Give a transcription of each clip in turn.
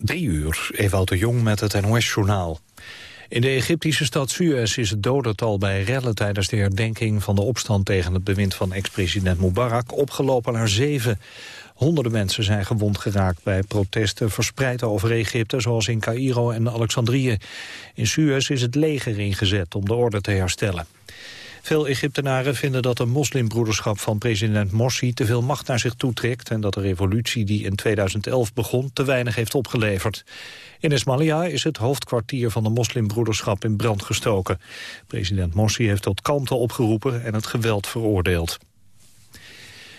Drie uur, Ewout de Jong met het NOS-journaal. In de Egyptische stad Suez is het dodental bij rellen tijdens de herdenking van de opstand tegen het bewind van ex-president Mubarak opgelopen naar zeven. Honderden mensen zijn gewond geraakt bij protesten verspreid over Egypte, zoals in Cairo en Alexandrië. In Suez is het leger ingezet om de orde te herstellen. Veel Egyptenaren vinden dat de moslimbroederschap van president Morsi te veel macht naar zich toetrekt en dat de revolutie die in 2011 begon te weinig heeft opgeleverd. In Ismailia is het hoofdkwartier van de moslimbroederschap in brand gestoken. President Morsi heeft tot kalmte opgeroepen en het geweld veroordeeld.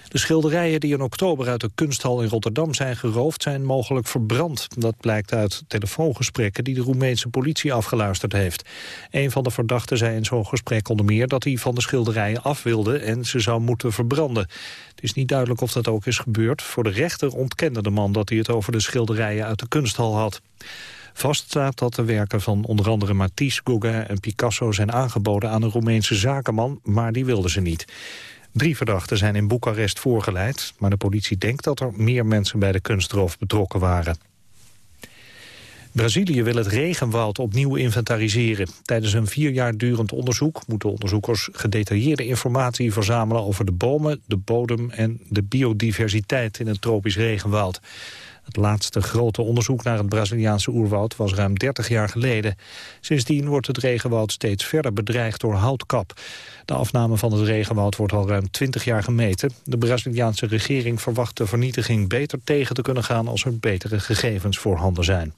De schilderijen die in oktober uit de kunsthal in Rotterdam zijn geroofd... zijn mogelijk verbrand. Dat blijkt uit telefoongesprekken die de Roemeense politie afgeluisterd heeft. Een van de verdachten zei in zo'n gesprek onder meer... dat hij van de schilderijen af wilde en ze zou moeten verbranden. Het is niet duidelijk of dat ook is gebeurd. Voor de rechter ontkende de man dat hij het over de schilderijen uit de kunsthal had. Vast staat dat de werken van onder andere Matisse, Gauguin en Picasso zijn aangeboden aan een Roemeense zakenman, maar die wilde ze niet. Drie verdachten zijn in Boekarest voorgeleid... maar de politie denkt dat er meer mensen bij de kunstroof betrokken waren. Brazilië wil het regenwoud opnieuw inventariseren. Tijdens een vier jaar durend onderzoek moeten onderzoekers gedetailleerde informatie verzamelen over de bomen, de bodem en de biodiversiteit in het tropisch regenwoud. Het laatste grote onderzoek naar het Braziliaanse oerwoud was ruim 30 jaar geleden. Sindsdien wordt het regenwoud steeds verder bedreigd door houtkap. De afname van het regenwoud wordt al ruim 20 jaar gemeten. De Braziliaanse regering verwacht de vernietiging beter tegen te kunnen gaan als er betere gegevens voorhanden zijn.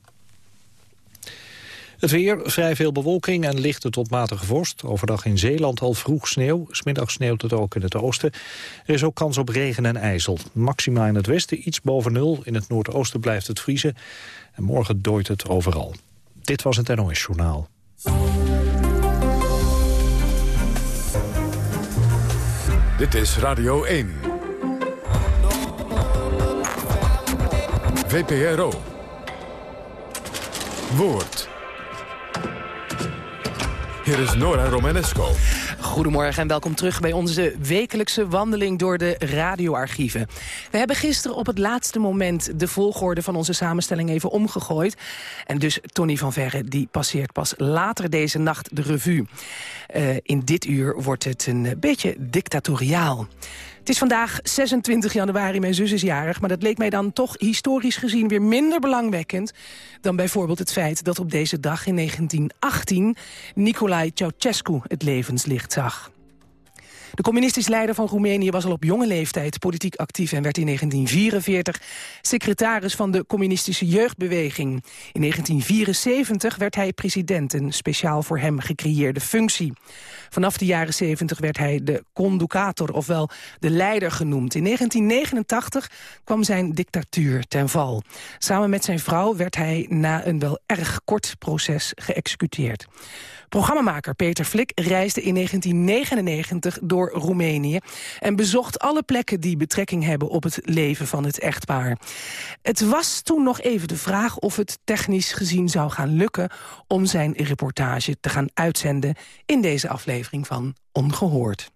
Het weer, vrij veel bewolking en lichte tot matige vorst. Overdag in Zeeland al vroeg sneeuw. Smiddag sneeuwt het ook in het oosten. Er is ook kans op regen en ijzel. Maxima in het westen iets boven nul. In het noordoosten blijft het vriezen. En morgen dooit het overal. Dit was het NOS Journaal. Dit is Radio 1. VPRO. Woord. Hier is Nora Romanesco. Goedemorgen en welkom terug bij onze wekelijkse wandeling door de radioarchieven. We hebben gisteren op het laatste moment de volgorde van onze samenstelling even omgegooid. En dus Tony van Verre die passeert pas later deze nacht de revue. Uh, in dit uur wordt het een beetje dictatoriaal. Het is vandaag 26 januari, mijn zus is jarig... maar dat leek mij dan toch historisch gezien weer minder belangwekkend... dan bijvoorbeeld het feit dat op deze dag in 1918... Nicolae Ceausescu het levenslicht zag. De communistisch leider van Roemenië was al op jonge leeftijd politiek actief... en werd in 1944 secretaris van de communistische jeugdbeweging. In 1974 werd hij president, een speciaal voor hem gecreëerde functie. Vanaf de jaren 70 werd hij de conducator, ofwel de leider genoemd. In 1989 kwam zijn dictatuur ten val. Samen met zijn vrouw werd hij na een wel erg kort proces geëxecuteerd. Programmamaker Peter Flik reisde in 1999 door Roemenië... en bezocht alle plekken die betrekking hebben op het leven van het echtpaar. Het was toen nog even de vraag of het technisch gezien zou gaan lukken... om zijn reportage te gaan uitzenden in deze aflevering van Ongehoord.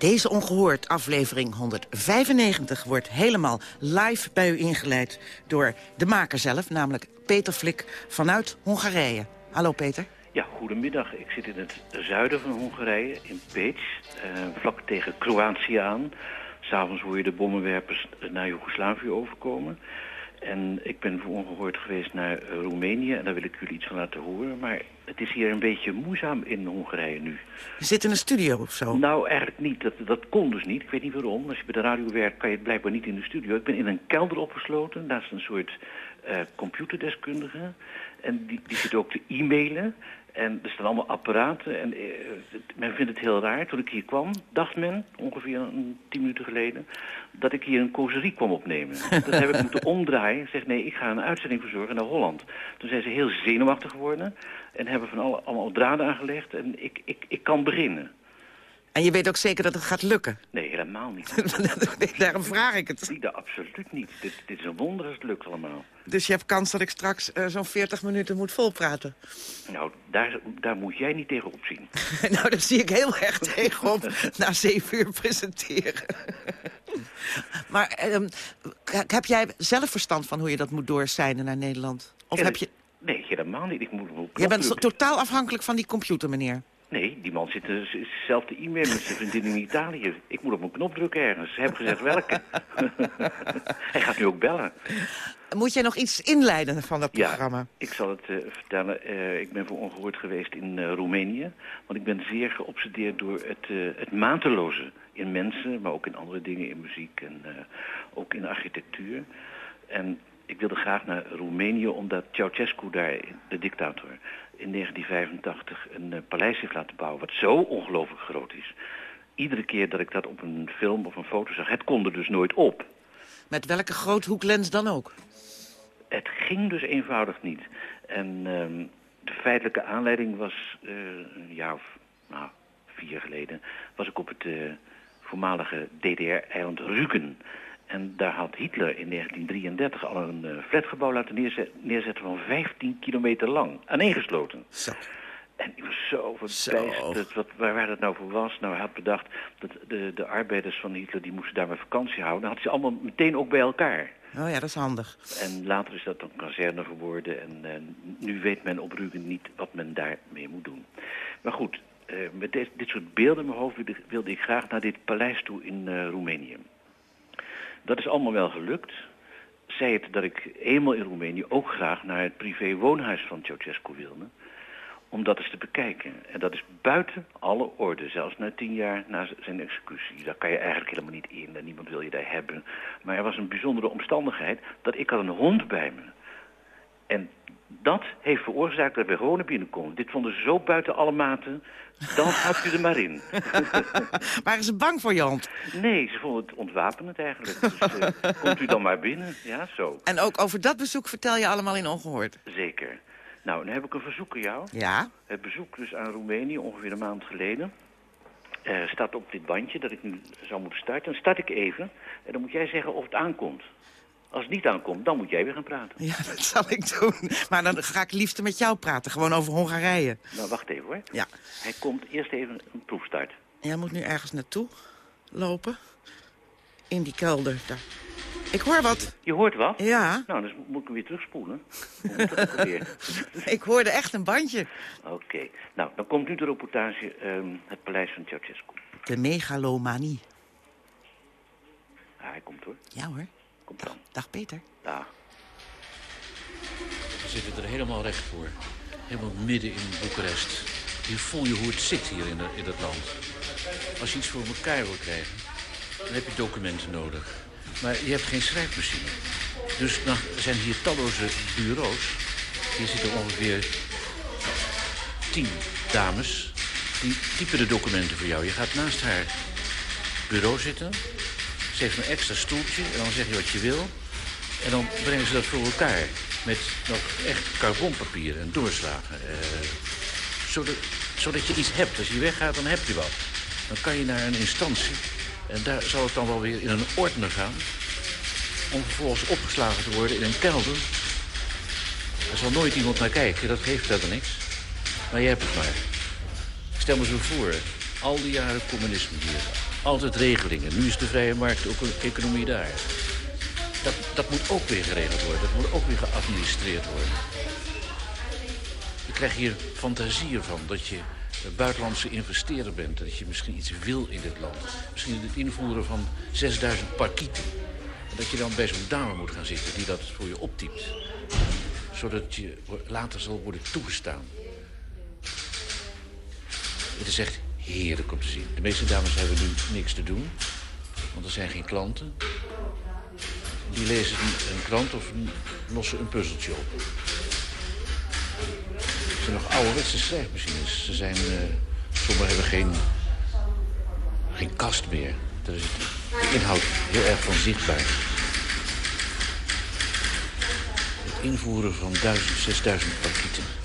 Deze ongehoord aflevering 195 wordt helemaal live bij u ingeleid... door de maker zelf, namelijk Peter Flik vanuit Hongarije. Hallo Peter. Ja, goedemiddag. Ik zit in het zuiden van Hongarije, in Pécs, uh, vlak tegen Kroatië aan. S'avonds hoor je de bommenwerpers naar Joegoslavië overkomen. En ik ben voor ongehoord geweest naar Roemenië en daar wil ik jullie iets van laten horen. Maar het is hier een beetje moeizaam in Hongarije nu. Je zit in een studio of zo? Nou, eigenlijk niet. Dat, dat kon dus niet. Ik weet niet waarom. Als je bij de radio werkt, kan je blijkbaar niet in de studio. Ik ben in een kelder opgesloten. Daar is een soort uh, computerdeskundige. En die, die zit ook te e-mailen. En er staan allemaal apparaten. En uh, men vindt het heel raar. Toen ik hier kwam, dacht men, ongeveer een tien minuten geleden... dat ik hier een kozerie kwam opnemen. dat heb ik moeten omdraaien. Zeg, nee, ik ga een uitzending verzorgen naar Holland. Toen zijn ze heel zenuwachtig geworden. En hebben van alle, allemaal draden aangelegd. En ik, ik, ik kan beginnen. En je weet ook zeker dat het gaat lukken? Nee, helemaal niet. Daarom vraag ik het. Nee, absoluut niet. Dit, dit, is een wonder als het lukt allemaal. Dus je hebt kans dat ik straks uh, zo'n 40 minuten moet volpraten? Nou, daar, daar moet jij niet tegen opzien. nou, daar zie ik heel erg tegenop na zeven uur presenteren. maar uh, heb jij zelf verstand van hoe je dat moet doorzijnen naar Nederland? Of heb je... Nee, helemaal niet. Ik moet, Jij bent totaal afhankelijk van die computer, meneer. Nee, die man zit zelf te e-mail met zijn vriendin in Italië. Ik moet op een knop drukken ergens. Ze hebben gezegd welke. Hij gaat nu ook bellen. Moet jij nog iets inleiden van dat programma? Ja, ik zal het uh, vertellen. Uh, ik ben voor ongehoord geweest in uh, Roemenië. Want ik ben zeer geobsedeerd door het, het mateloze in mensen... maar ook in andere dingen, in muziek en ook in architectuur. En ik wilde graag naar Roemenië omdat Ceausescu daar, de dictator in 1985 een uh, paleis heeft laten bouwen... wat zo ongelooflijk groot is. Iedere keer dat ik dat op een film of een foto zag... het kon er dus nooit op. Met welke groothoeklens dan ook? Het ging dus eenvoudig niet. En uh, de feitelijke aanleiding was uh, een jaar of nou, vier geleden... was ik op het uh, voormalige DDR-eiland Rügen... En daar had Hitler in 1933 al een uh, flatgebouw laten neerzetten, van 15 kilometer lang. Aaneengesloten. Zo. En ik was zo verbijsterd wat, waar, waar dat nou voor was. Nou, hij had bedacht dat de, de arbeiders van Hitler die moesten daar maar vakantie houden. Dan had ze allemaal meteen ook bij elkaar. Oh ja, dat is handig. En later is dat dan kazerne geworden. En nu weet men op Rügen niet wat men daarmee moet doen. Maar goed, uh, met dit, dit soort beelden in mijn hoofd wilde, wilde, ik graag naar dit paleis toe in Roemenië. Dat is allemaal wel gelukt. Zij het dat ik eenmaal in Roemenië ook graag naar het privé-woonhuis van Ceausescu wilde. Om dat eens te bekijken. En dat is buiten alle orde, zelfs na tien jaar na zijn executie. Daar kan je eigenlijk helemaal niet in niemand wil je daar hebben. Maar er was een bijzondere omstandigheid dat ik had een hond bij me. En dat heeft veroorzaakt dat we gewoon naar binnen. Dit vonden ze zo buiten alle maten, dan had u er maar in. Waren ze bang voor je hond? Nee, ze vonden het ontwapenend eigenlijk. Dus uh, komt u dan maar binnen, ja, zo. En ook over dat bezoek vertel je allemaal in Ongehoord? Zeker. Nou, dan heb ik een verzoek aan jou. Ja? Het bezoek dus aan Roemenië, ongeveer een maand geleden... Uh, staat op dit bandje dat ik nu zou moeten starten. Dan start ik even en dan moet jij zeggen of het aankomt. Als het niet aankomt, dan moet jij weer gaan praten. Ja, dat zal ik doen. Maar dan ga ik liefst met jou praten, gewoon over Hongarije. Nou, wacht even hoor. Ja. Hij komt eerst even een proefstart. Jij moet nu ergens naartoe lopen. In die kelder daar. Ik hoor wat. Je hoort wat? Ja. Nou, dus moet ik hem weer terugspoelen. ik hoorde echt een bandje. Oké. Nou, dan komt nu de reportage um, het paleis van Ceausescu. De megalomanie. Ja, hij komt hoor. Ja hoor. Komt dan. Dag Peter. Dag. We zitten er helemaal recht voor. Helemaal midden in Boekarest. Hier voel je hoe het zit hier in, de, in het land. Als je iets voor elkaar wil krijgen, dan heb je documenten nodig. Maar je hebt geen schrijfmachine. Dus dan zijn hier talloze bureaus. Hier zitten ongeveer tien dames. Die typen de documenten voor jou. Je gaat naast haar bureau zitten. Heeft een extra stoeltje en dan zeg je wat je wil. En dan brengen ze dat voor elkaar. Met nog echt carbonpapier en doorslagen. Uh, zodat, zodat je iets hebt. Als je weggaat, dan heb je wat. Dan kan je naar een instantie. En daar zal het dan wel weer in een ordner gaan. Om vervolgens opgeslagen te worden in een kelder. Er zal nooit iemand naar kijken, dat geeft verder niks. Maar je hebt het maar. Stel me zo voor, al die jaren communisme hier. Altijd regelingen. Nu is de vrije markt ook een economie daar. Dat, dat moet ook weer geregeld worden. Dat moet ook weer geadministreerd worden. Je krijgt hier fantasie van dat je buitenlandse investeerder bent. Dat je misschien iets wil in dit land. Misschien het invoeren van 6000 parkieten. En dat je dan bij zo'n dame moet gaan zitten die dat voor je optypt. Zodat je later zal worden toegestaan. Het is echt heerlijk om te zien. De meeste dames hebben nu niks te doen. Want er zijn geen klanten. die lezen een, krant of lossen een puzzeltje op. Het zijn nog ouderwetse schrijfmachines. Ze zijn, uh, sommigen hebben geen, geen kast meer. Daar is de inhoud heel erg van zichtbaar. Het invoeren van 1000, 6000 pakieten.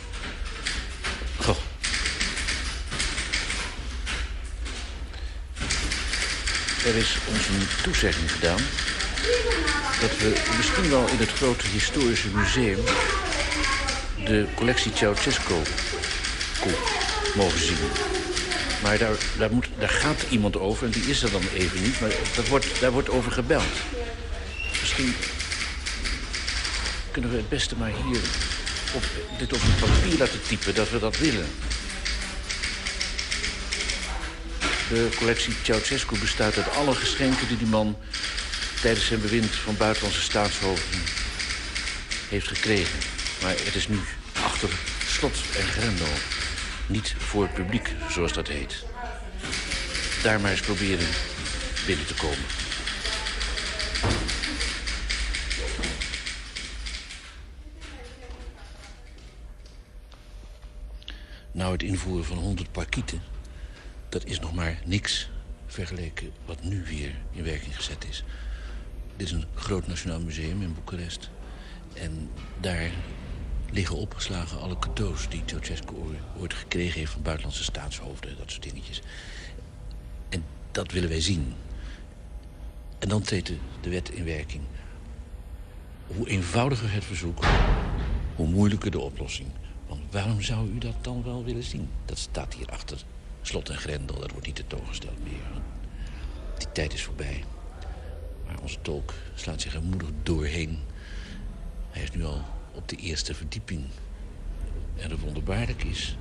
Er is ons een toezegging gedaan dat we misschien wel in het grote historische museum... de collectie Ceausescu mogen zien. Maar daar, gaat iemand over en die is er dan even niet. Maar dat wordt, daar wordt over gebeld. Misschien kunnen we het beste maar hier op, dit op een papier laten typen dat we dat willen. De collectie Ceausescu bestaat uit alle geschenken die die man tijdens zijn bewind van buitenlandse staatshoofden heeft gekregen. Maar het is nu achter slot en grendel. Niet voor het publiek, zoals dat heet. Daar maar eens proberen binnen te komen. Nou, het invoeren van 100 parkieten... dat is nog maar niks vergeleken wat nu weer in werking gezet is. Dit is een groot nationaal museum in Boekarest. En daar liggen opgeslagen alle cadeaus die Ceausescu ooit gekregen heeft... van buitenlandse staatshoofden, dat soort dingetjes. En dat willen wij zien. En dan treedt de wet in werking. Hoe eenvoudiger het verzoek, hoe moeilijker de oplossing. Want waarom zou u dat dan wel willen zien? Dat staat hier achter slot en grendel, dat wordt niet tentoongesteld meer. Die tijd is voorbij. Maar onze tolk slaat zich er moedig doorheen. Hij is nu al op de eerste verdieping. En het wonderbaarlijk is...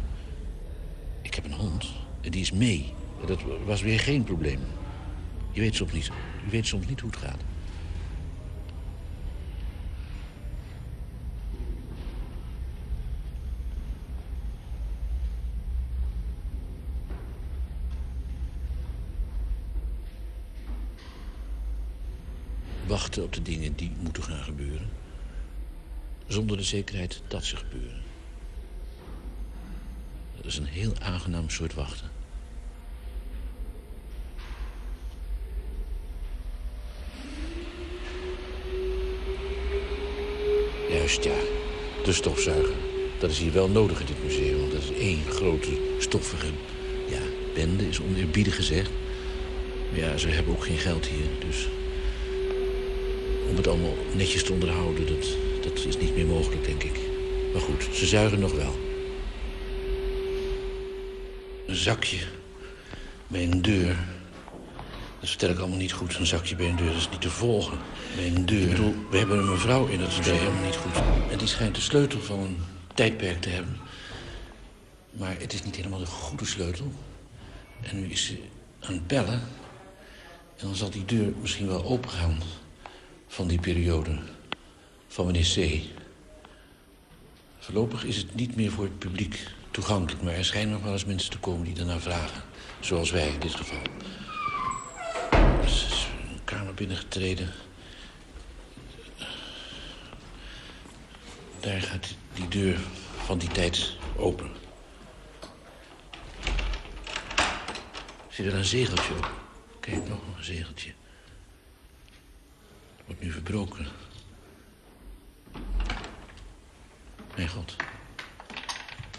Ik heb een hond en die is mee. Dat was weer geen probleem. Je weet soms niet, je weet soms niet hoe het gaat. Wachten op de dingen die moeten gaan gebeuren. Zonder de zekerheid dat ze gebeuren. Dat is een heel aangenaam soort wachten. Juist, ja. De stofzuiger. Dat is hier wel nodig in dit museum, want dat is één grote stoffige... Ja, bende is oneerbiedig gezegd. Maar ja, ze hebben ook geen geld hier, dus om het allemaal netjes te onderhouden, dat, dat is niet meer mogelijk, denk ik. Maar goed, ze zuigen nog wel. Een zakje bij een deur. Dat vertel ik allemaal niet goed. Een zakje bij een deur, dat is niet te volgen. Bij een deur. Ik bedoel, we hebben een mevrouw in dat museum helemaal niet goed. En die schijnt de sleutel van een tijdperk te hebben. Maar het is niet helemaal de goede sleutel. En nu is ze aan het bellen. En dan zal die deur misschien wel open gaan van die periode van meneer C. Voorlopig is het niet meer voor het publiek toegankelijk... maar er schijnen nog wel eens mensen te komen die daarna vragen. Zoals wij in dit geval. Er is een kamer binnengetreden. Daar gaat die deur van die tijd open. Zit er een zegeltje op? Kijk, nog een zegeltje wordt nu verbroken. Mijn god.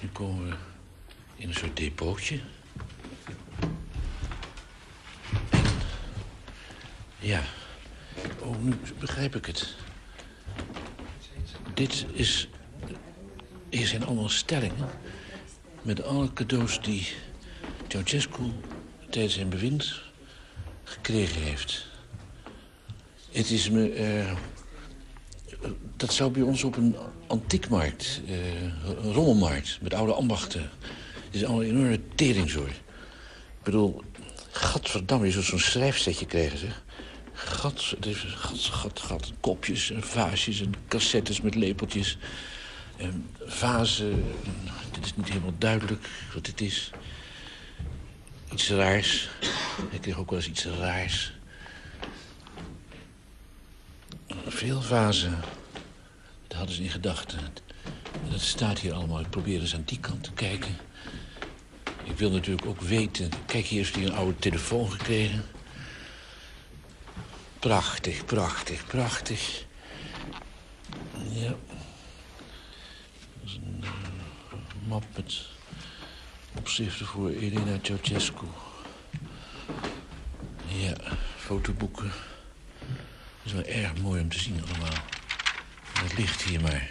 Nu komen we in een soort depootje. Ja. Oh, nu begrijp ik het. Dit is... Hier zijn allemaal stellingen... met alle cadeaus die Ceausescu tijdens zijn bewind gekregen heeft. Het is me... Uh, dat zou bij ons op een antiekmarkt, een rommelmarkt... met oude ambachten. Het is allemaal een enorme teringzooi. Ik bedoel, gadverdamme, je zou zo'n schrijfsetje krijgen, zeg. Gat, gat, gat, gat, kopjes en vaasjes en cassettes met lepeltjes. En vazen, dit is niet helemaal duidelijk wat dit is. Iets raars. Ik kreeg ook wel eens iets raars. Veel vazen. Dat hadden ze in gedachten. Dat staat hier allemaal. Ik probeer eens aan die kant te kijken. Ik wil natuurlijk ook weten... Kijk, hier heeft hij een oude telefoon gekregen. Prachtig, prachtig, prachtig. Ja. Dat is een uh, map met opschriften voor Elena Ceausescu. Ja, fotoboeken. Is wel erg mooi om te zien allemaal. Het ligt hier maar.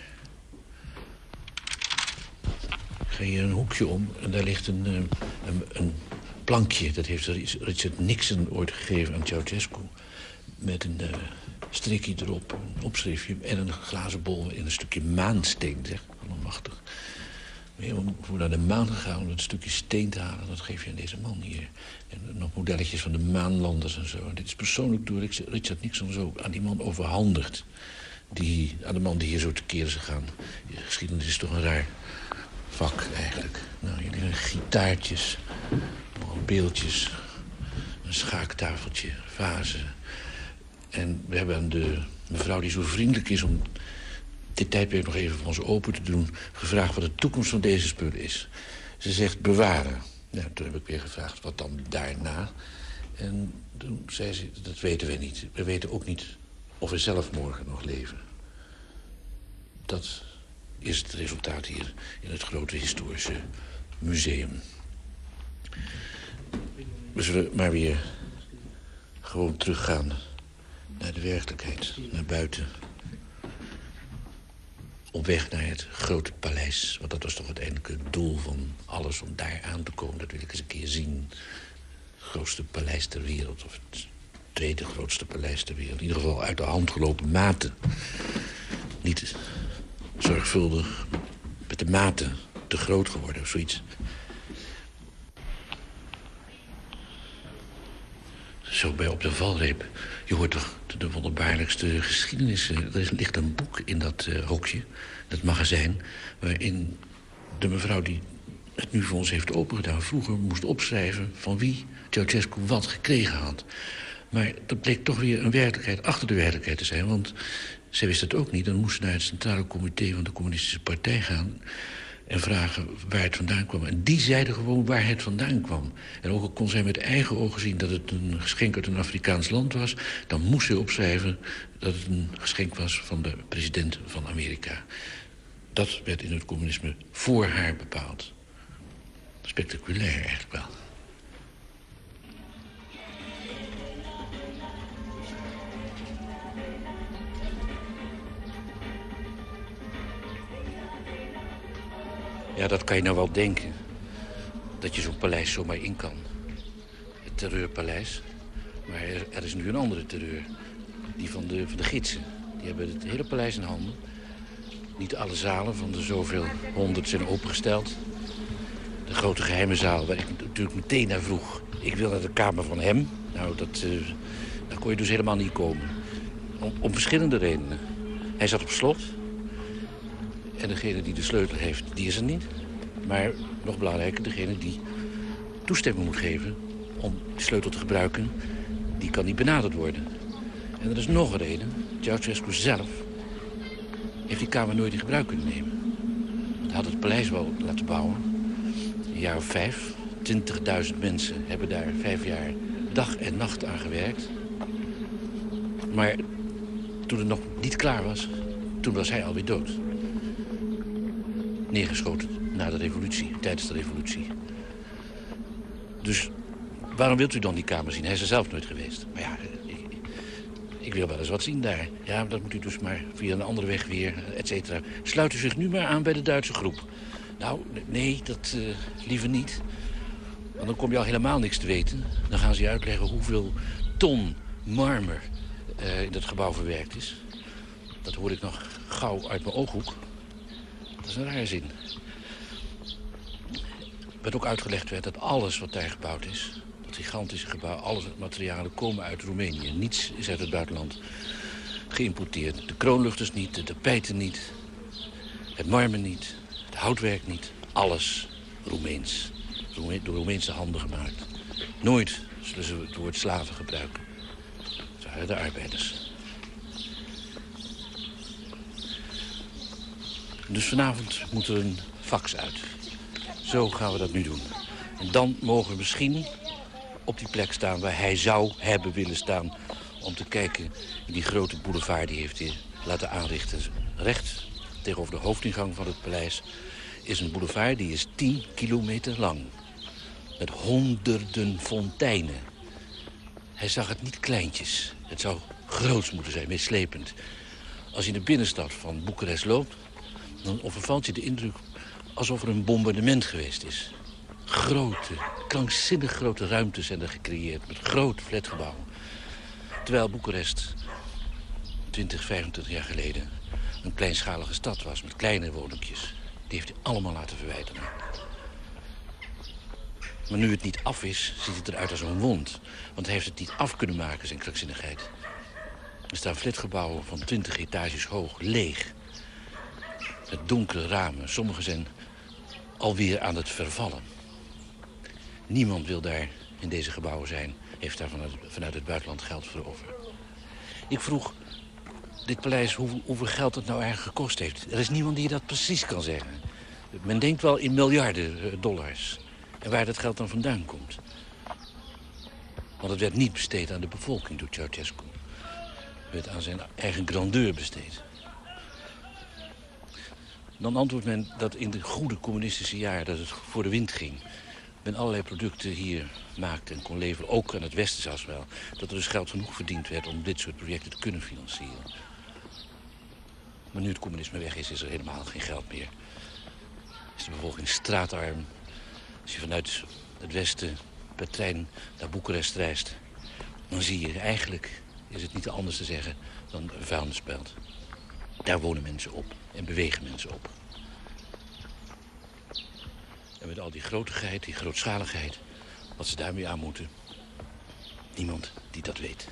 Ik ga hier een hoekje om en daar ligt een, een, een plankje. Dat heeft Richard Nixon ooit gegeven aan Ceausescu. Met een uh, strikje erop, een opschriftje en een glazen bol in een stukje maansteen. Zeg, allemachtig. Voor naar de maan gegaan om een stukje steen te halen. Dat geef je aan deze man hier. En nog modelletjes van de maanlanders en zo. Dit is persoonlijk door Richard Nixon zo aan die man overhandigd. Die, aan de man die hier zo tekeer is gegaan. De geschiedenis is toch een raar vak eigenlijk. Nou, hier liggen gitaartjes, beeldjes, een schaaktafeltje, vazen. En we hebben de mevrouw die zo vriendelijk is om dit tijdperk nog even voor ons open te doen... gevraagd wat de toekomst van deze spullen is. Ze zegt bewaren. Nou, toen heb ik weer gevraagd wat dan daarna. En toen zei ze, dat weten we niet. We weten ook niet of we zelf morgen nog leven. Dat is het resultaat hier in het grote historische museum. We maar weer gewoon teruggaan naar de werkelijkheid, naar buiten. Op weg naar het grote paleis. Want dat was toch het eindelijke doel van alles om daar aan te komen. Dat wil ik eens een keer zien. Het grootste paleis ter wereld. Of het tweede grootste paleis ter wereld. In ieder geval uit de hand gelopen maten. Niet zorgvuldig met de maten te groot geworden of zoiets. Zo bij op de valreep. Je hoort toch de wonderbaarlijkste geschiedenissen. Er ligt een boek in dat uh, hokje, dat magazijn... waarin de mevrouw die het nu voor ons heeft opengedaan... vroeger moest opschrijven van wie Ceausescu wat gekregen had. Maar dat bleek toch weer een werkelijkheid achter de werkelijkheid te zijn. Want zij wist het ook niet. Dan moest ze naar het centrale comité van de communistische partij gaan... en vragen waar het vandaan kwam. En die zeiden gewoon waar het vandaan kwam. En ook al kon zij met eigen ogen zien dat het een geschenk uit een Afrikaans land was... dan moest ze opschrijven dat het een geschenk was van de president van Amerika. Dat werd in het communisme voor haar bepaald. Spectaculair eigenlijk wel. Ja, dat kan je nou wel denken. Dat je zo'n paleis zomaar in kan. Het terreurpaleis. Maar er, er, is nu een andere terreur. Die van de, van de gidsen. Die hebben het hele paleis in handen. Niet alle zalen van de zoveel honderd zijn opengesteld. De grote geheime zaal, waar ik natuurlijk meteen naar vroeg. Ik wil naar de kamer van hem. Nou, dat, uh, daar kon je dus helemaal niet komen. Om, om verschillende redenen. Hij zat op slot. En degene die de sleutel heeft, die is er niet. Maar nog belangrijker, degene die toestemming moet geven om die sleutel te gebruiken, die kan niet benaderd worden. En er is nog een reden. Ceausescu zelf heeft die kamer nooit in gebruik kunnen nemen. Hij had het paleis wel laten bouwen. Een jaar of vijf. 20.000 mensen hebben daar vijf jaar dag en nacht aan gewerkt. Maar toen het nog niet klaar was, toen was hij alweer dood neergeschoten na de revolutie, tijdens de revolutie. Dus waarom wilt u dan die kamer zien? Hij is er zelf nooit geweest. Maar ja, ik, ik wil wel eens wat zien daar. Ja, dat moet u dus maar via een andere weg weer, et cetera. Sluit u zich nu maar aan bij de Duitse groep. Nou, nee, dat uh, liever niet. Want dan kom je al helemaal niks te weten. Dan gaan ze je uitleggen hoeveel ton marmer uh, in dat gebouw verwerkt is. Dat hoor ik nog gauw uit mijn ooghoek. Dat is een rare zin. Werd ook uitgelegd werd dat alles wat daar gebouwd is... dat gigantische gebouw, alles materialen komen uit Roemenië. Niets is uit het buitenland geïmporteerd. De kroonluchters niet, de tapijten niet, het marmer niet, het houtwerk niet. Alles Roemeens. Door Roemeense handen gemaakt. Nooit zullen ze het woord slaven gebruiken. Het waren de arbeiders. Dus vanavond moet er een fax uit. Zo gaan we dat nu doen. En dan mogen we misschien op die plek staan waar hij zou hebben willen staan... om te kijken in die grote boulevard die heeft hij laten aanrichten. Recht tegenover de hoofdingang van het paleis is een boulevard die is 10 kilometer lang. Met honderden fonteinen. Hij zag het niet kleintjes. Het zou groots moeten zijn, meeslepend. Als je in de binnenstad van Boekarest loopt... dan overvalt je de indruk alsof er een bombardement geweest is. Grote, krankzinnig grote ruimtes zijn er gecreëerd... met grote flatgebouwen. Terwijl Boekarest 20, 25 jaar geleden... een kleinschalige stad was met kleine woningjes. Die heeft hij allemaal laten verwijderen. Maar nu het niet af is, ziet het eruit als een wond. Want hij heeft het niet af kunnen maken, zijn krankzinnigheid. Er staan flatgebouwen van 20 etages hoog, leeg. Met donkere ramen. Sommige zijn alweer aan het vervallen. Niemand wil daar in deze gebouwen zijn. Heeft daar vanuit, het buitenland geld voor over. Ik vroeg dit paleis hoe, hoeveel geld het nou eigenlijk gekost heeft. Er is niemand die dat precies kan zeggen. Men denkt wel in miljarden eh, dollars. En waar dat geld dan vandaan komt. Want het werd niet besteed aan de bevolking door Ceausescu. Het werd aan zijn eigen grandeur besteed. Dan antwoordt men dat in de goede communistische jaren dat het voor de wind ging. Men allerlei producten hier maakte en kon leveren, ook aan het Westen zelfs wel. Dat er dus geld genoeg verdiend werd om dit soort projecten te kunnen financieren. Maar nu het communisme weg is, is er helemaal geen geld meer. Is de bevolking straatarm. Als je vanuit het westen per trein naar Boekarest reist... dan zie je eigenlijk, is het niet anders te zeggen, dan een vuilnisbelt. Daar wonen mensen op en bewegen mensen op. En met al die grootigheid, die grootschaligheid, wat ze daarmee aan moeten. Niemand die dat weet.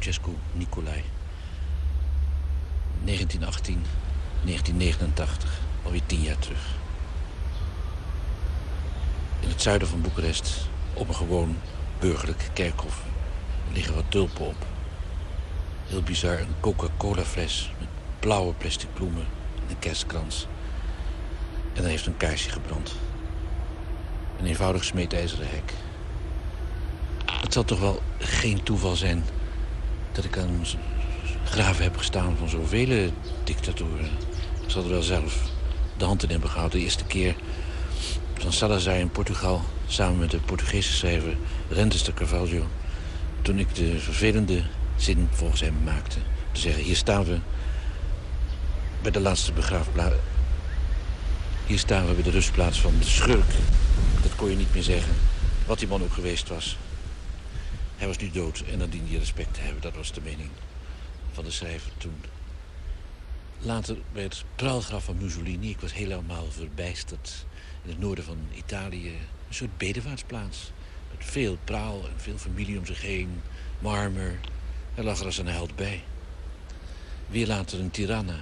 Ceausescu Nicolai. 1918, 1989, alweer tien jaar terug. In het zuiden van Boekarest, op een gewoon burgerlijk kerkhof, liggen wat tulpen op. Heel bizar, een Coca-Cola fles met blauwe plastic bloemen en een kerstkrans. En dan heeft een kaarsje gebrand. Een eenvoudig smeedijzeren hek. Het zal toch wel geen toeval zijn dat ik aan graven heb gestaan van zoveel dictatoren. Ik zal er wel zelf de hand in hebben gehouden. De eerste keer van Salazar in Portugal... samen met de Portugese schrijver Rentes de Carvalho... toen ik de vervelende zin volgens hem maakte. Te zeggen, hier staan we bij de laatste begraafplaats. Hier staan we bij de rustplaats van de schurk. Dat kon je niet meer zeggen, wat die man ook geweest was. Hij was nu dood en dan diende je respect te hebben. Dat was de mening van de schrijver toen. Later bij het praalgraf van Mussolini. Ik was helemaal verbijsterd. In het noorden van Italië. Een soort bedevaartsplaats. Met veel praal en veel familie om zich heen. Marmer. Hij lag er als een held bij. Weer later in Tirana.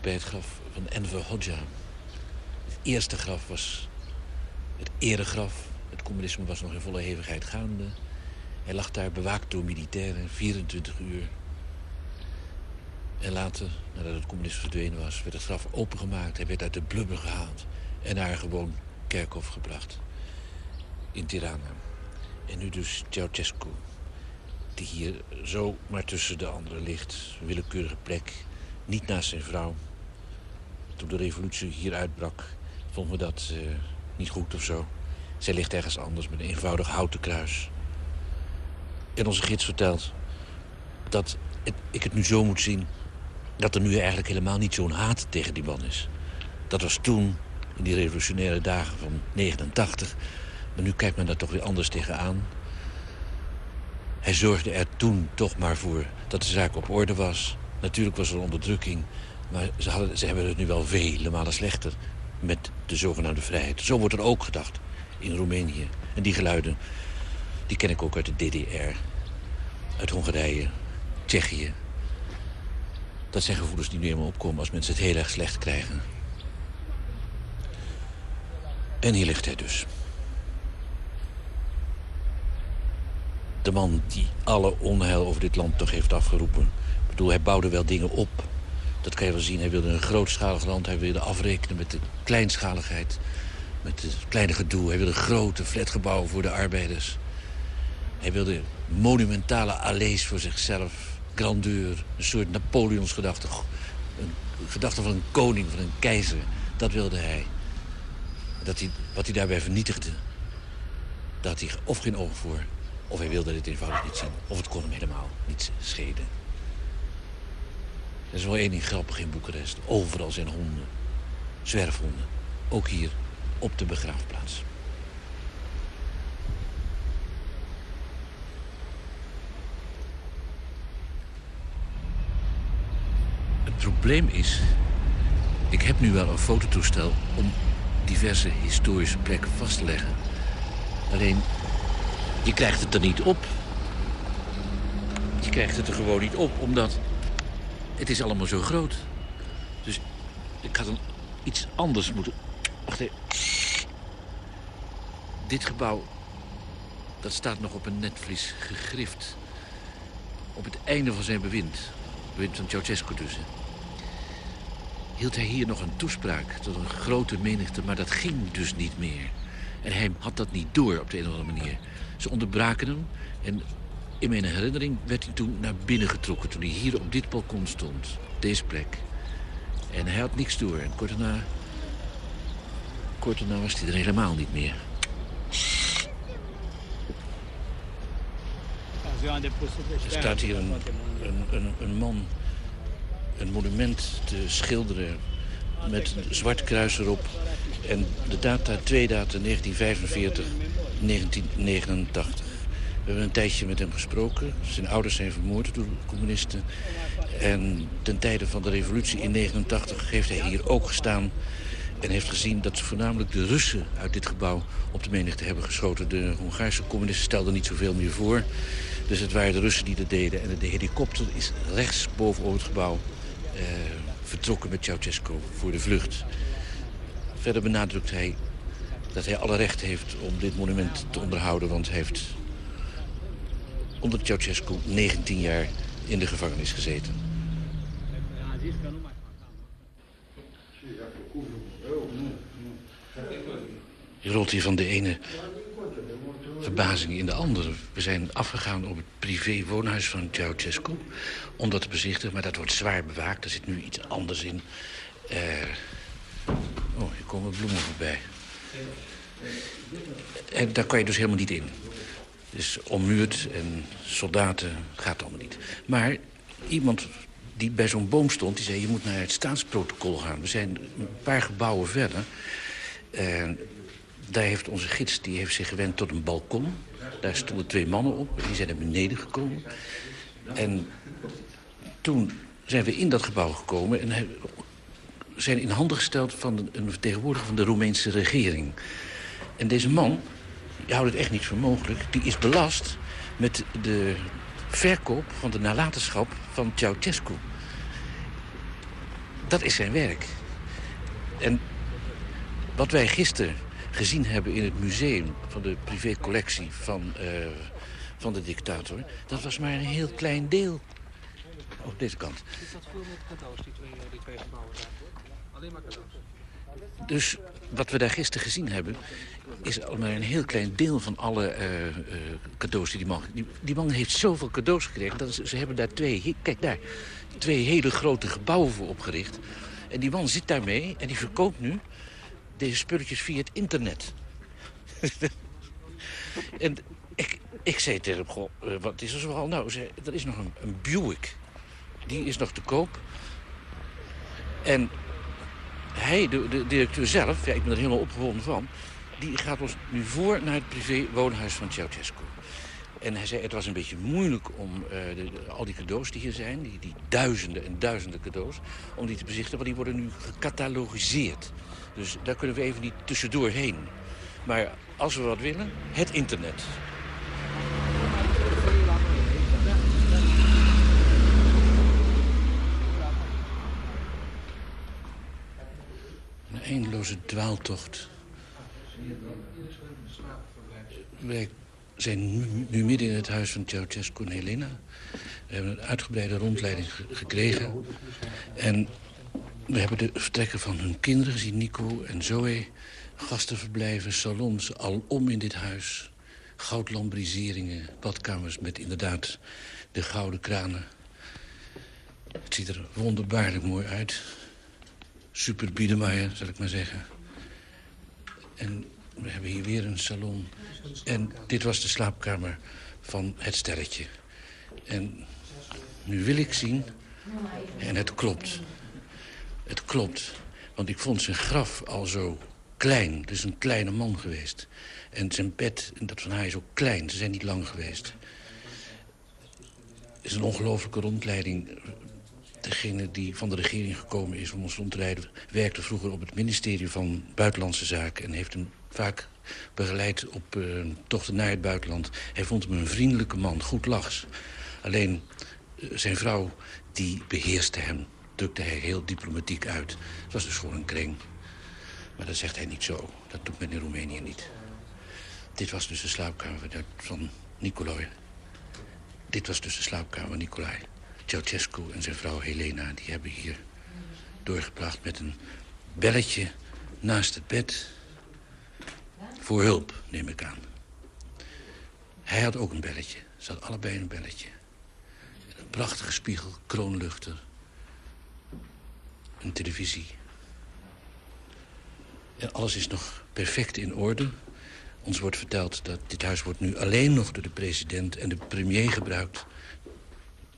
Bij het graf van Enver Hoxha. Het eerste graf was het eregraf. Het communisme was nog in volle hevigheid gaande. Hij lag daar bewaakt door militairen, 24 uur. En later, nadat het communisme verdwenen was, werd het graf opengemaakt. Hij werd uit de blubber gehaald en naar gewoon kerkhof gebracht. In Tirana. En nu dus Ceausescu, die hier zo maar tussen de anderen ligt. Een willekeurige plek, niet naast zijn vrouw. Toen de revolutie hier uitbrak, vonden we dat uh, niet goed of zo. Zij ligt ergens anders met een eenvoudig houten kruis. En onze gids vertelt dat ik het nu zo moet zien... dat er nu eigenlijk helemaal niet zo'n haat tegen die man is. Dat was toen, in die revolutionaire dagen van 89. Maar nu kijkt men daar toch weer anders tegenaan. Hij zorgde er toen toch maar voor dat de zaak op orde was. Natuurlijk was er onderdrukking, maar ze, hadden, ze hebben het nu wel vele malen slechter... met de zogenaamde vrijheid. Zo wordt er ook gedacht in Roemenië. En die geluiden die ken ik ook uit de DDR. Uit Hongarije, Tsjechië. Dat zijn gevoelens die nu eenmaal opkomen als mensen het heel erg slecht krijgen. En hier ligt hij dus. De man die alle onheil over dit land toch heeft afgeroepen. Ik bedoel, hij bouwde wel dingen op. Dat kan je wel zien. Hij wilde een grootschalig land. Hij wilde afrekenen met de kleinschaligheid. Met het kleine gedoe. Hij wilde grote flatgebouwen voor de arbeiders. Hij wilde monumentale allees voor zichzelf. Grandeur, een soort Napoleonsgedachte. Een gedachte van een koning, van een keizer. Dat wilde hij. Dat hij wat hij daarbij vernietigde, dat hij of geen oog voor... of hij wilde dit eenvoudig niet zien. Of het kon hem helemaal niet schelen. Er is wel één ding grappig in Boekarest. Overal zijn honden. Zwerfhonden. Ook hier op de begraafplaats. Probleem is... Ik heb nu wel een fototoestel om diverse historische plekken vast te leggen. Alleen, je krijgt het er niet op. Je krijgt het er gewoon niet op, omdat het is allemaal zo groot. Dus ik had een, iets anders moeten... Wacht even. Dit gebouw, dat staat nog op een netvlies gegrift. Op het einde van zijn bewind. Bewind van Ceausescu dus hield hij hier nog een toespraak tot een grote menigte, maar dat ging dus niet meer. En hij had dat niet door op de een of andere manier. Ze onderbraken hem en in mijn herinnering werd hij toen naar binnen getrokken... toen hij hier op dit balkon stond, deze plek. En hij had niks door. En kort daarna, kort daarna was hij er helemaal niet meer. Er staat hier een, een, man een monument te schilderen met een zwart kruis erop. En de data, twee data, 1945, 1989. We hebben een tijdje met hem gesproken. Zijn ouders zijn vermoord door de communisten. En ten tijde van de revolutie in 89 heeft hij hier ook gestaan. En heeft gezien dat voornamelijk de Russen uit dit gebouw op de menigte hebben geschoten. De Hongaarse communisten stelden niet zoveel meer voor. Dus het waren de Russen die dat deden. En de helikopter is rechts boven het gebouw vertrokken met Ceausescu voor de vlucht. Verder benadrukt hij dat hij alle recht heeft om dit monument te onderhouden... want hij heeft onder Ceausescu 19 jaar in de gevangenis gezeten. Je rolt hier van de ene verbazing in de andere. We zijn afgegaan op het privé-woonhuis van Ceausescu... om dat te bezichtigen, maar dat wordt zwaar bewaakt. Er zit nu iets anders in. Uh... Oh, hier komen bloemen voorbij. En daar kan je dus helemaal niet in. Dus ommuurd en soldaten gaat allemaal niet. Maar iemand die bij zo'n boom stond, die zei... je moet naar het staatsprotocol gaan. We zijn een paar gebouwen verder. Daar heeft onze gids die heeft zich gewend tot een balkon. Daar stonden twee mannen op. Die zijn naar beneden gekomen. En toen zijn we in dat gebouw gekomen... en zijn in handen gesteld van een vertegenwoordiger van de Roemeense regering. En deze man, je houdt het echt niet voor mogelijk... die is belast met de verkoop van de nalatenschap van Ceausescu. Dat is zijn werk. En wat wij gisteren gezien hebben in het museum... van de privécollectie van, uh, van de dictator... dat was maar een heel klein deel. Op deze kant. Is dat veel met cadeaus, die twee, die twee gebouwen daar? Alleen maar cadeaus? Dus wat we daar gisteren gezien hebben... is maar een heel klein deel van alle uh, uh, cadeaus die die man... Die, die, man heeft zoveel cadeaus gekregen. Dat ze hebben daar twee... Kijk daar. Twee hele grote gebouwen voor opgericht. En die man zit daarmee en die verkoopt nu deze spulletjes via het internet. en ik, ik zei tegen hem, goh, uh, wat is er zoal? Nou, zei, er is nog een, een Buick. Die is nog te koop. En hij, de, de, directeur zelf, ja, ik ben er helemaal opgewonden van... die gaat ons nu voor naar het privé-woonhuis van Ceausescu. En hij zei, het was een beetje moeilijk om uh, de, al die cadeaus die hier zijn... Die, die duizenden en duizenden cadeaus, om die te bezichtigen... want die worden nu gecatalogiseerd. Dus daar kunnen we even niet tussendoor heen. Maar als we wat willen, het internet. Een eindeloze dwaaltocht. Wij zijn nu, midden in het huis van Ceausescu en Helena. We hebben een uitgebreide rondleiding gekregen. En we hebben de vertrekken van hun kinderen gezien, Nico en Zoe. Gastenverblijven, salons, alom in dit huis. Goudlambriseringen, badkamers met inderdaad de gouden kranen. Het ziet er wonderbaarlijk mooi uit. Super Biedemeijer, zal ik maar zeggen. En we hebben hier weer een salon. En dit was de slaapkamer van het sterretje. En nu wil ik zien, en het klopt... Het klopt, want ik vond zijn graf al zo klein. Het is een kleine man geweest. En zijn bed, dat van haar is ook klein. Ze zijn niet lang geweest. Het is een ongelofelijke rondleiding. Degene die van de regering gekomen is om ons rond te rijden... werkte vroeger op het ministerie van Buitenlandse Zaken... en heeft hem vaak begeleid op uh, tochten naar het buitenland. Hij vond hem een vriendelijke man, goed lachs. Alleen uh, zijn vrouw, die beheerste hem drukte hij heel diplomatiek uit. Het was dus gewoon een kring. Maar dat zegt hij niet zo. Dat doet men in Roemenië niet. Dit was dus de slaapkamer van Nicolai. Dit was dus de slaapkamer van Nicolai. Ceausescu en zijn vrouw Helena die hebben hier doorgebracht met een belletje naast het bed. Voor hulp, neem ik aan. Hij had ook een belletje. Ze hadden allebei een belletje. Een prachtige spiegel, kroonluchter een televisie. En alles is nog perfect in orde. Ons wordt verteld dat dit huis wordt nu alleen nog door de president en de premier gebruikt.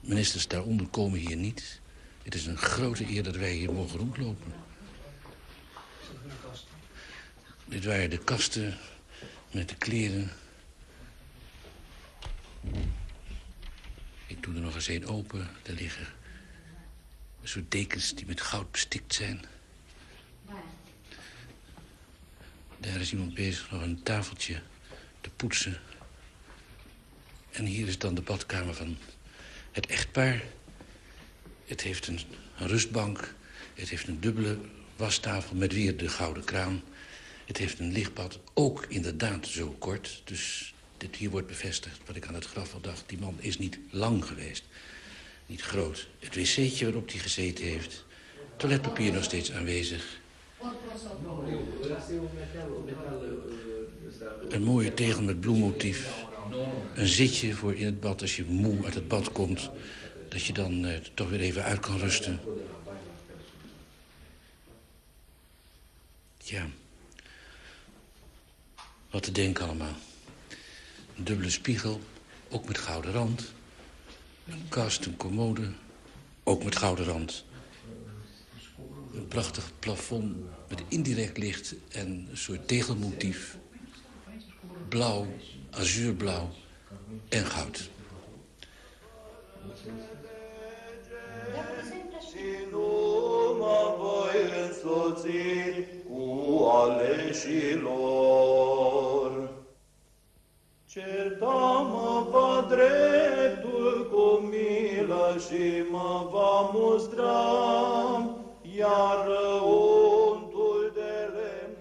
Ministers daaronder komen hier niet. Het is een grote eer dat wij hier mogen rondlopen. Dit waren de kasten met de kleren. Ik doe er nog eens één open. Daar liggen een soort dekens die met goud bestikt zijn. Daar is iemand bezig nog een tafeltje te poetsen. En hier is dan de badkamer van het echtpaar. Het heeft een, rustbank. Het heeft een dubbele wastafel met weer de gouden kraan. Het heeft een lichtbad, ook inderdaad zo kort. Dus dit hier wordt bevestigd wat ik aan het graf al dacht. Die man is niet lang geweest. Niet groot. Het wc'tje waarop hij gezeten heeft. Toiletpapier nog steeds aanwezig. Een mooie tegel met bloemmotief. Een zitje voor in het bad als je moe uit het bad komt. Dat je dan eh, toch weer even uit kan rusten. Ja. Wat te denken allemaal. Een dubbele spiegel, ook met gouden rand. Een kast, een commode, ook met gouden rand. Een prachtig plafond met indirect licht en een soort tegelmotief. Blauw, azuurblauw en goud. Și mă iar untul de lemn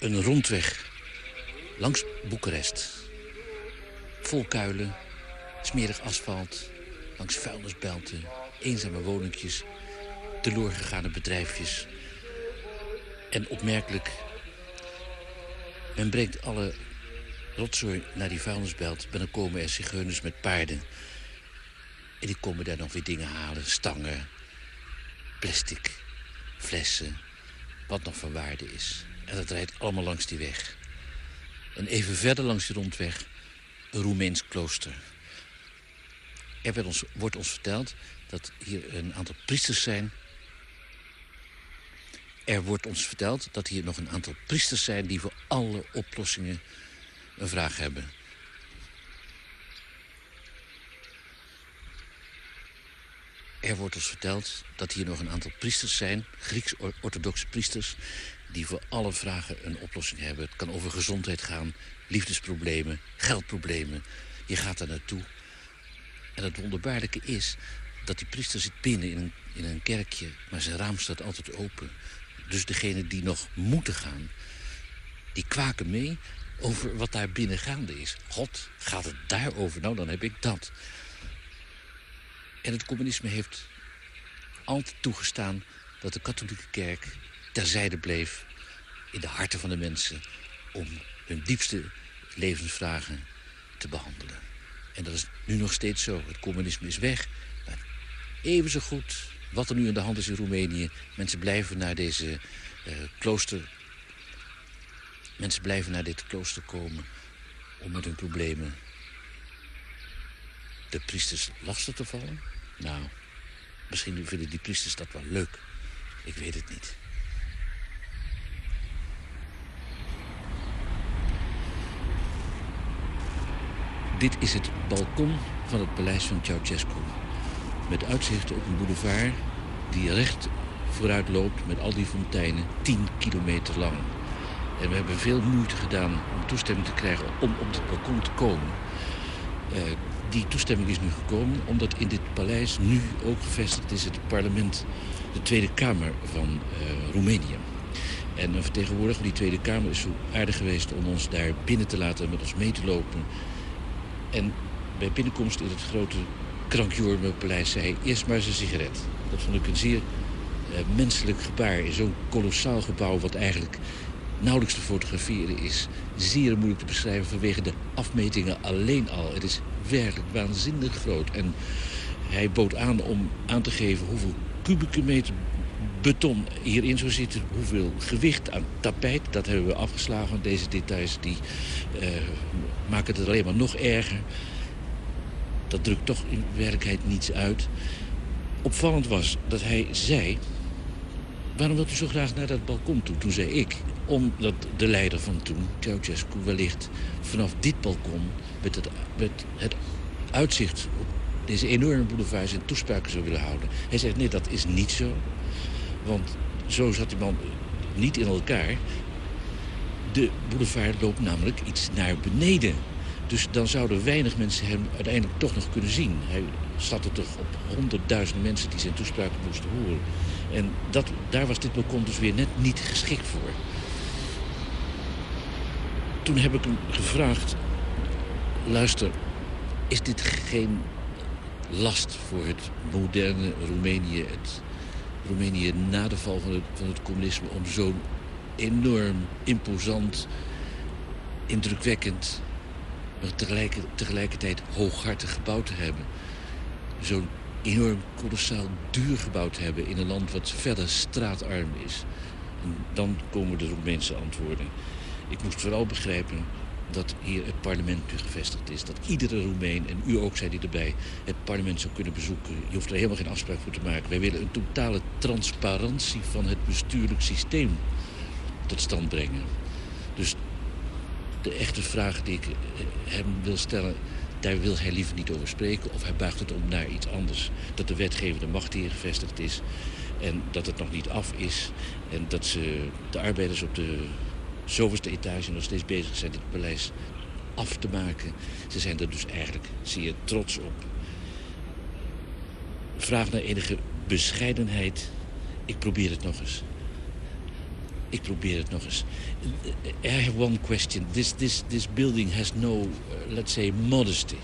Een rondweg langs Boekarest. Vol kuilen, smerig asfalt, langs vuilnisbelten, eenzame woningjes, teloorgegane bedrijfjes. En opmerkelijk, men brengt alle rotzooi naar die vuilnisbelt... maar dan komen er zigeuners met paarden. En die komen daar nog weer dingen halen, stangen, plastic, flessen... wat nog van waarde is. En dat rijdt allemaal langs die weg. En even verder langs die rondweg een Roemeens klooster. Er werd ons, wordt ons verteld dat hier een aantal priesters zijn. Er wordt ons verteld dat hier nog een aantal priesters zijn... die voor alle oplossingen een vraag hebben. Er wordt ons verteld dat hier nog een aantal priesters zijn... Grieks-orthodoxe priesters... die voor alle vragen een oplossing hebben. Het kan over gezondheid gaan, liefdesproblemen, geldproblemen. Je gaat daar naartoe. En het wonderbaarlijke is dat die priester zit binnen in een, in een kerkje... maar zijn raam staat altijd open. Dus degenen die nog moeten gaan, die kwaken mee over wat daar binnen gaande is. God, gaat het daarover? Nou, dan heb ik dat. En het communisme heeft altijd toegestaan dat de katholieke kerk terzijde bleef... in de harten van de mensen om hun diepste levensvragen te behandelen. En dat is nu nog steeds zo. Het communisme is weg. Maar even zo goed wat er nu aan de hand is in Roemenië. Mensen blijven naar deze uh, klooster... Mensen blijven naar dit klooster komen om met hun problemen de priesters lastig te vallen. Nou, misschien vinden die priesters dat wel leuk. Ik weet het niet. Dit is het balkon van het paleis van Ceausescu. Met uitzicht op een boulevard die recht vooruit loopt met al die fonteinen, 10 kilometer lang. En we hebben veel moeite gedaan om toestemming te krijgen om op het balkon te komen. Uh, die toestemming is nu gekomen omdat in dit paleis nu ook gevestigd is het parlement, de Tweede Kamer van uh, Roemenië. En een vertegenwoordiger van die Tweede Kamer is zo aardig geweest om ons daar binnen te laten en met ons mee te lopen. En bij binnenkomst in het grote Krankjorme-paleis zei hij eerst maar eens een sigaret. Dat vond ik een zeer uh, menselijk gebaar in zo'n kolossaal gebouw... wat eigenlijk nauwelijks te fotograferen is. Zeer moeilijk te beschrijven vanwege de afmetingen alleen al. Het is werkelijk waanzinnig groot. En hij bood aan om aan te geven hoeveel kubieke meter beton hierin zou zitten. Hoeveel gewicht aan tapijt, dat hebben we afgeslagen. Deze details die, uh, maken het alleen maar nog erger. Dat drukt toch in werkelijkheid niets uit. Opvallend was dat hij zei... waarom wilt u zo graag naar dat balkon toe? Toen zei ik, omdat de leider van toen, Ceausescu, wellicht vanaf dit balkon... met het, met het uitzicht op deze enorme boulevard zijn toespraken zou willen houden. Hij zegt, nee, dat is niet zo. Want zo zat die man niet in elkaar. De boulevard loopt namelijk iets naar beneden. Dus dan zouden weinig mensen hem uiteindelijk toch nog kunnen zien. Hij er toch op honderdduizend mensen die zijn toespraken moesten horen. En dat, daar was dit balkon dus weer net niet geschikt voor. Toen heb ik hem gevraagd... luister, is dit geen last voor het moderne Roemenië... het Roemenië na de val van het, van het communisme... om zo'n enorm, imposant, indrukwekkend... maar tegelijk, tegelijkertijd hooghartig gebouw te hebben zo'n enorm kolossaal duur gebouw te hebben... in een land wat verder straatarm is. Dan komen de Roemeense antwoorden. Ik moest vooral begrijpen dat hier het parlement nu gevestigd is. Dat iedere Roemeen, en u ook zei die erbij, het parlement zou kunnen bezoeken. Je hoeft er helemaal geen afspraak voor te maken. Wij willen een totale transparantie van het bestuurlijk systeem tot stand brengen. Dus de echte vraag die ik eh, hem wil stellen daar wil hij liever niet over spreken of hij buigt het om naar iets anders. Dat de wetgevende macht hier gevestigd is en dat het nog niet af is. En dat ze, de arbeiders op de zoveelste etage nog steeds bezig zijn dit paleis af te maken. Ze zijn er dus eigenlijk zeer trots op. Vraag naar enige bescheidenheid. Ik probeer het nog eens. Ik probeer het nog eens. I have one question. This, this, this building has no, uh, let's say, modesty.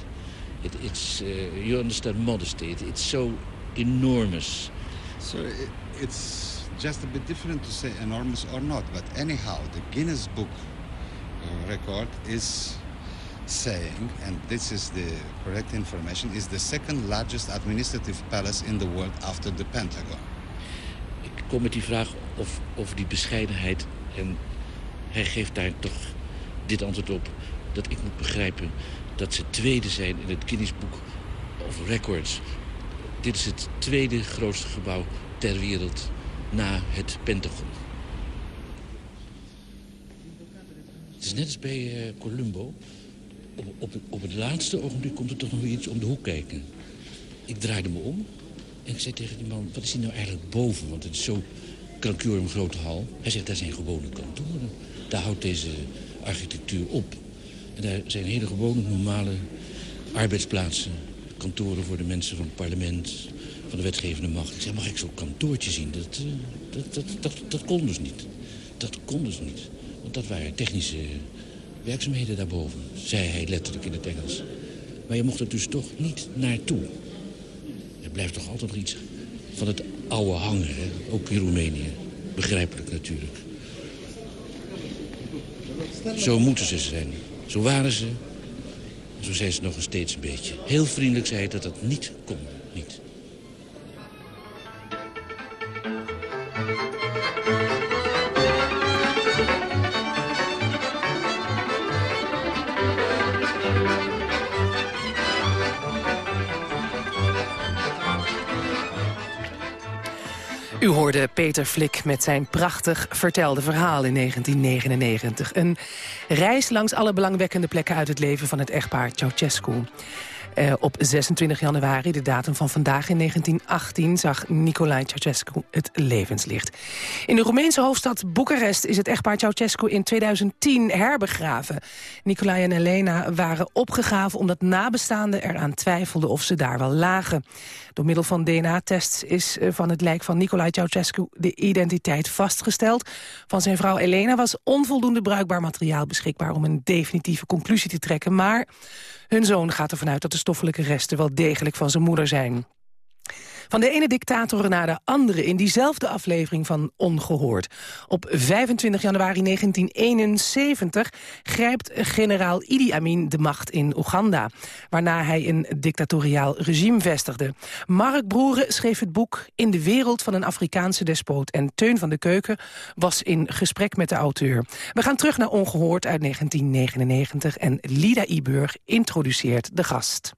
It, it's, uh, you understand modesty. It, it's so enormous. So it, it's just a bit different to say enormous or not. But anyhow, the Guinness Book uh, record is saying, and this is the correct information, is the second largest administrative palace in the world after the Pentagon. Kom met die vraag of, over die bescheidenheid. En hij geeft daar toch dit antwoord op. Dat ik moet begrijpen dat ze tweede zijn in het Guinness of Records. Dit is het tweede grootste gebouw ter wereld na het Pentagon. Het is net als bij uh, Columbo. Op, op, op, het laatste ogenblik komt er toch nog weer iets om de hoek kijken. Ik draaide me om ik zei tegen die man... wat is hier nou eigenlijk boven? Want het is zo een grote hal. Hij zegt, daar zijn gewone kantoren. Daar houdt deze architectuur op. En daar zijn hele gewone, normale arbeidsplaatsen. Kantoren voor de mensen van het parlement, van de wetgevende macht. Ik zeg, mag ik zo'n kantoortje zien? Dat, uh, dat, dat, dat, dat kon dus niet. Dat kon dus niet. Want dat waren technische werkzaamheden daarboven, zei hij letterlijk in het Engels. Maar je mocht er dus toch niet naartoe. Blijft toch altijd iets van het oude hangen, ook in Roemenië. Begrijpelijk natuurlijk. Zo moeten ze zijn. Zo waren ze. Zo zijn ze nog steeds een beetje. Heel vriendelijk zei hij dat dat niet kon. U hoorde Peter Flik met zijn prachtig vertelde verhaal in 1999. Een reis langs alle belangwekkende plekken uit het leven van het echtpaar Ceausescu. Uh, op 26 januari, de datum van vandaag in 1918... zag Nicolae Ceausescu het levenslicht. In de Roemeense hoofdstad Boekarest is het echtpaar Ceausescu in 2010 herbegraven. Nicolae en Elena waren opgegraven omdat nabestaanden eraan twijfelden of ze daar wel lagen. Door middel van DNA-tests is eh, van het lijk van Nicolae Ceausescu de identiteit vastgesteld. Van zijn vrouw Elena was onvoldoende bruikbaar materiaal beschikbaar om een definitieve conclusie te trekken. Maar hun zoon gaat ervan uit dat de stoffelijke resten wel degelijk van zijn moeder zijn. Van de ene dictator naar de andere in diezelfde aflevering van Ongehoord. Op 25 januari 1971 grijpt generaal Idi Amin de macht in Oeganda... waarna hij een dictatoriaal regime vestigde. Mark Broeren schreef het boek In de wereld van een Afrikaanse despoot... en Teun van de Keuken was in gesprek met de auteur. We gaan terug naar Ongehoord uit 1999 en Lida Iburg introduceert de gast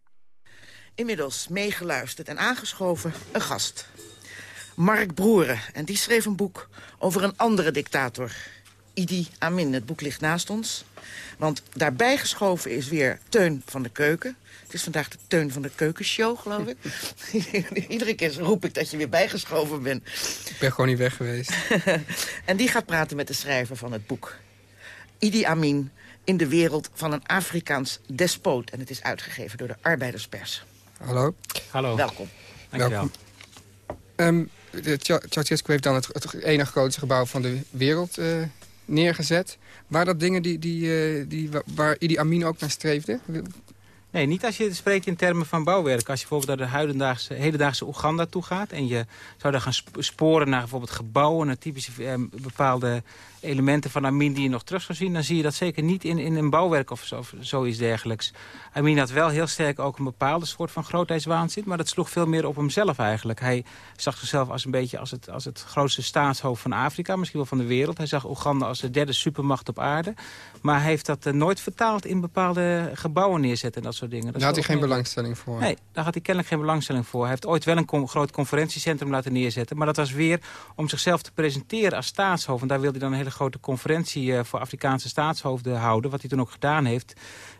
inmiddels meegeluisterd en aangeschoven een gast. Mark Broeren. En die schreef een boek over een andere dictator. Idi Amin. Het boek ligt naast ons. Want daarbij geschoven is weer Teun van de Keuken. Het is vandaag de Teun van de Keukenshow, geloof ik. Iedere keer roep ik dat je weer bijgeschoven bent. Ik ben gewoon niet weg geweest. en die gaat praten met de schrijver van het boek. Idi Amin in de wereld van een Afrikaans despoot. En het is uitgegeven door de Arbeiderspers. Hallo. Hallo. Welkom. Welkom. Um, Ceausescu heeft dan het, het enige grootste gebouw van de wereld uh, neergezet. Waren dat dingen die, die, uh, die, waar Idi Amin ook naar streefde? Nee, niet als je spreekt in termen van bouwwerk. Als je bijvoorbeeld naar de huidendaagse, hedendaagse Oeganda toe gaat... en je zou daar gaan sporen naar bijvoorbeeld gebouwen... naar typische eh, bepaalde elementen van Amin die je nog terug zou zien... dan zie je dat zeker niet in, in een bouwwerk of, zo, of zoiets dergelijks. Amin had wel heel sterk ook een bepaalde soort van grootheidswaanzin... maar dat sloeg veel meer op hemzelf eigenlijk. Hij zag zichzelf als een beetje als het, als het grootste staatshoofd van Afrika... misschien wel van de wereld. Hij zag Oeganda als de derde supermacht op aarde. Maar hij heeft dat uh, nooit vertaald in bepaalde gebouwen neerzetten soort dingen. Dat daar had hij geen belangstelling voor? Nee, daar had hij kennelijk geen belangstelling voor. Hij heeft ooit wel een groot conferentiecentrum laten neerzetten... maar dat was weer om zichzelf te presenteren als staatshoofd. En daar wilde hij dan een hele grote conferentie uh, voor Afrikaanse staatshoofden houden... wat hij toen ook gedaan heeft...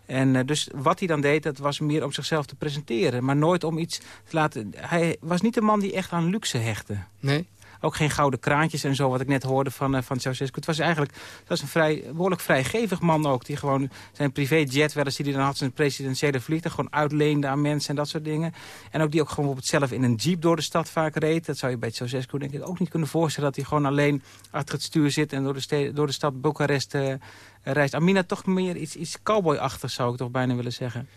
En uh, dus wat hij dan deed, dat was meer om zichzelf te presenteren. Maar nooit om iets te laten... Hij was niet een man die echt aan luxe hechtte. Nee? Ook geen gouden kraantjes en zo, wat ik net hoorde van, uh, van Ceausescu. Het was eigenlijk het was een vrij, behoorlijk vrijgevig man ook. Die gewoon zijn privéjet, wel eens die dan had, zijn presidentiële vliegtuig... gewoon uitleende aan mensen en dat soort dingen. En ook die ook gewoon bijvoorbeeld zelf in een jeep door de stad vaak reed. Dat zou je bij Ceausescu denk ik ook niet kunnen voorstellen... dat hij gewoon alleen achter het stuur zit en door de, door de stad Boekarest uh, reist. Amina toch meer iets, iets cowboyachtig zou ik toch bijna willen zeggen.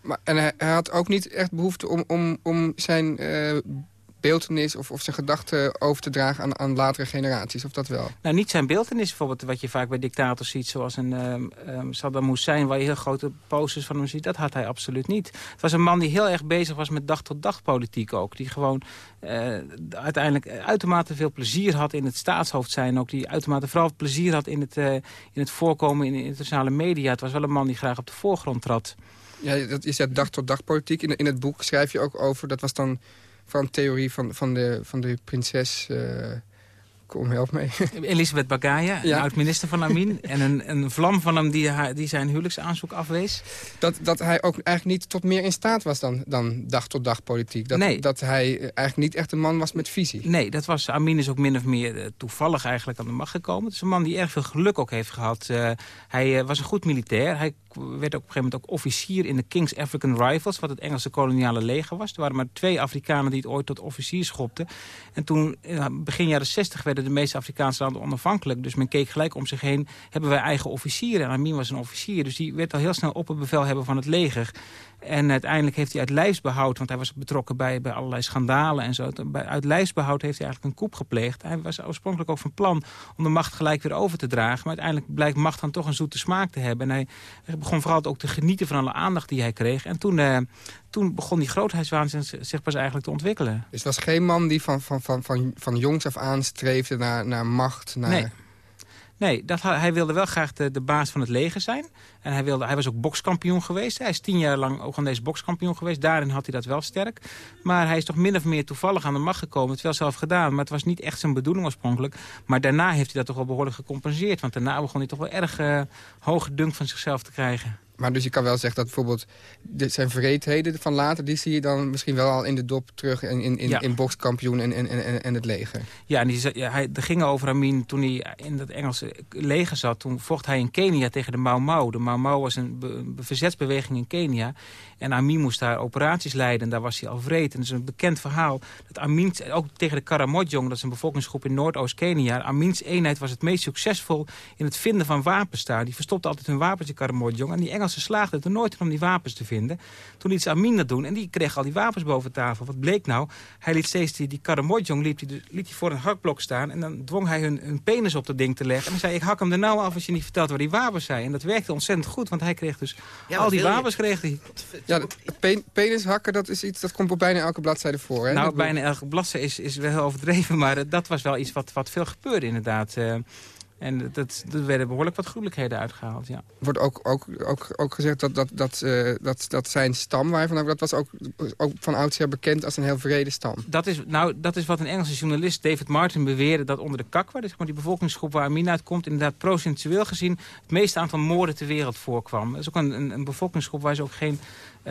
Maar, en hij, had ook niet echt behoefte om, om, om zijn... Uh beeldenis of, of zijn gedachten over te dragen aan, aan latere generaties, of dat wel? Nou, niet zijn beeldenis, bijvoorbeeld wat je vaak bij dictators ziet, zoals een um, um, Saddam Hussein, waar je heel grote posters van hem ziet, dat had hij absoluut niet. Het was een man die heel erg bezig was met dag-tot-dag politiek ook, die gewoon uh, uiteindelijk uitermate veel plezier had in het staatshoofd zijn, ook die uitermate vooral plezier had in het, uh, in het voorkomen in de internationale media. Het was wel een man die graag op de voorgrond trad. Ja, dat is ja dag-tot-dag politiek. In, in het boek schrijf je ook over, dat was dan van theorie van, van, de, van de prinses... Uh, kom, help mee. Elisabeth Bagaya, ja. oud-minister van Amin. en een, een vlam van hem die, haar, die zijn huwelijksaanzoek afwees. Dat, dat hij ook eigenlijk niet tot meer in staat was dan, dan dag-tot-dag politiek. Dat, nee. dat hij eigenlijk niet echt een man was met visie. Nee, dat was, Amin is ook min of meer uh, toevallig eigenlijk aan de macht gekomen. Het is een man die erg veel geluk ook heeft gehad. Uh, hij was een goed militair. Hij werd op een gegeven moment ook officier in de King's African Rifles... wat het Engelse koloniale leger was. Er waren maar twee Afrikanen die het ooit tot officier schopten. En toen, begin jaren 60, de meeste Afrikaanse landen onafhankelijk. Dus men keek gelijk om zich heen, hebben wij eigen officieren. En Amin was een officier, dus die werd al heel snel op het bevel hebben van het leger. En uiteindelijk heeft hij uit lijfsbehoud, want hij was betrokken bij, bij allerlei schandalen en zo. Uit lijfsbehoud heeft hij eigenlijk een coup gepleegd. Hij was oorspronkelijk ook van plan om de macht gelijk weer over te dragen. Maar uiteindelijk blijkt macht dan toch een zoete smaak te hebben. En hij begon vooral ook te genieten van alle aandacht die hij kreeg. En toen, uh, toen begon die grootheidswaanzin zich pas eigenlijk te ontwikkelen. Dus het was geen man die van, van, van, van, van jongs af aan streefde naar, naar macht? Naar... Nee. Nee, dat, hij wilde wel graag de, de baas van het leger zijn. En hij, wilde, hij was ook bokskampioen geweest. Hij is tien jaar lang Oegandese bokskampioen geweest. Daarin had hij dat wel sterk. Maar hij is toch min of meer toevallig aan de macht gekomen. Het wel zelf gedaan, maar het was niet echt zijn bedoeling oorspronkelijk. Maar daarna heeft hij dat toch wel behoorlijk gecompenseerd. Want daarna begon hij toch wel erg uh, hoge dunk van zichzelf te krijgen. Maar dus je kan wel zeggen dat bijvoorbeeld de, zijn vreedheden van later... die zie je dan misschien wel al in de dop terug in, in, in, ja. in bokskampioen en, en, en, en het leger. Ja, en die, hij, er ging over Amin toen hij in het Engelse leger zat. Toen vocht hij in Kenia tegen de Mau Mau. De Mau Mau was een be, verzetsbeweging in Kenia. En Amin moest daar operaties leiden. Daar was hij al vreed. En het is een bekend verhaal dat Amin, ook tegen de Karamojong... dat is een bevolkingsgroep in Noordoost-Kenia... Amins eenheid was het meest succesvol in het vinden van wapens daar. Die verstopte altijd hun wapens in Karamojong. En die Engelsen slaagden er nooit om die wapens te vinden. Toen liet ze Amin dat doen en die kreeg al die wapens boven tafel. Wat bleek nou? Hij liet steeds die, die Karamojong liet hij, liet hij voor een hakblok staan... en dan dwong hij hun, hun penis op dat ding te leggen. En dan zei ik hak hem er nou af als je niet vertelt waar die wapens zijn. En dat werkte ontzettend goed, want hij kreeg dus ja, al die wapens kreeg hij. Ja, pe penis hakken, dat is iets dat komt op bijna elke bladzijde voor. Hè? Nou, bijna elke bladzijde is, is wel overdreven, maar uh, dat was wel iets wat, wat veel gebeurde inderdaad. Uh, En dat, er werden behoorlijk wat gruwelijkheden uitgehaald, ja. Er wordt ook, ook, ook, ook gezegd dat, dat, dat, uh, dat, dat zijn stam, waar van, dat was ook, ook van oudsher bekend als een heel vrede stam. Dat is, nou, dat is wat een Engelse journalist, David Martin, beweerde... dat onder de Kakwa, dus die bevolkingsgroep waar Amin uitkomt... inderdaad procentueel gezien het meeste aantal moorden ter wereld voorkwam. Dat is ook een, een, een bevolkingsgroep waar ze ook geen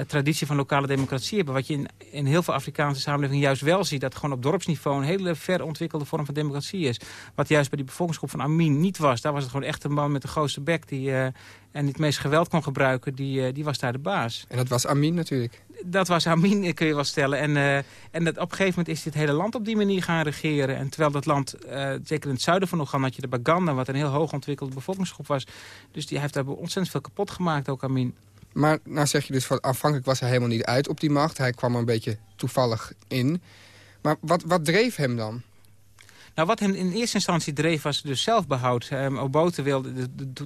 traditie van lokale democratie hebben. Wat je in, in heel veel Afrikaanse samenlevingen juist wel ziet... dat gewoon op dorpsniveau een hele ver ontwikkelde vorm van democratie is. Wat juist bij die bevolkingsgroep van Amin niet was. Daar was het gewoon echt een man met de grootste bek... die uh, en het meest geweld kon gebruiken, die, uh, die was daar de baas. En dat was Amin natuurlijk. Dat was Amin, kun je wel stellen. En, uh, en dat, op een gegeven moment is dit hele land op die manier gaan regeren. En terwijl dat land, uh, zeker in het zuiden van Oeganda... had je de Baganda, wat een heel hoog ontwikkelde bevolkingsgroep was. Dus die heeft daar ontzettend veel kapot gemaakt, ook Amin. Maar nou zeg je dus, van, was hij helemaal niet uit op die macht. Hij kwam er een beetje toevallig in. Maar wat, wat dreef hem dan? Nou, wat hem in eerste instantie dreef was dus zelfbehoud. Um, Obote wilde,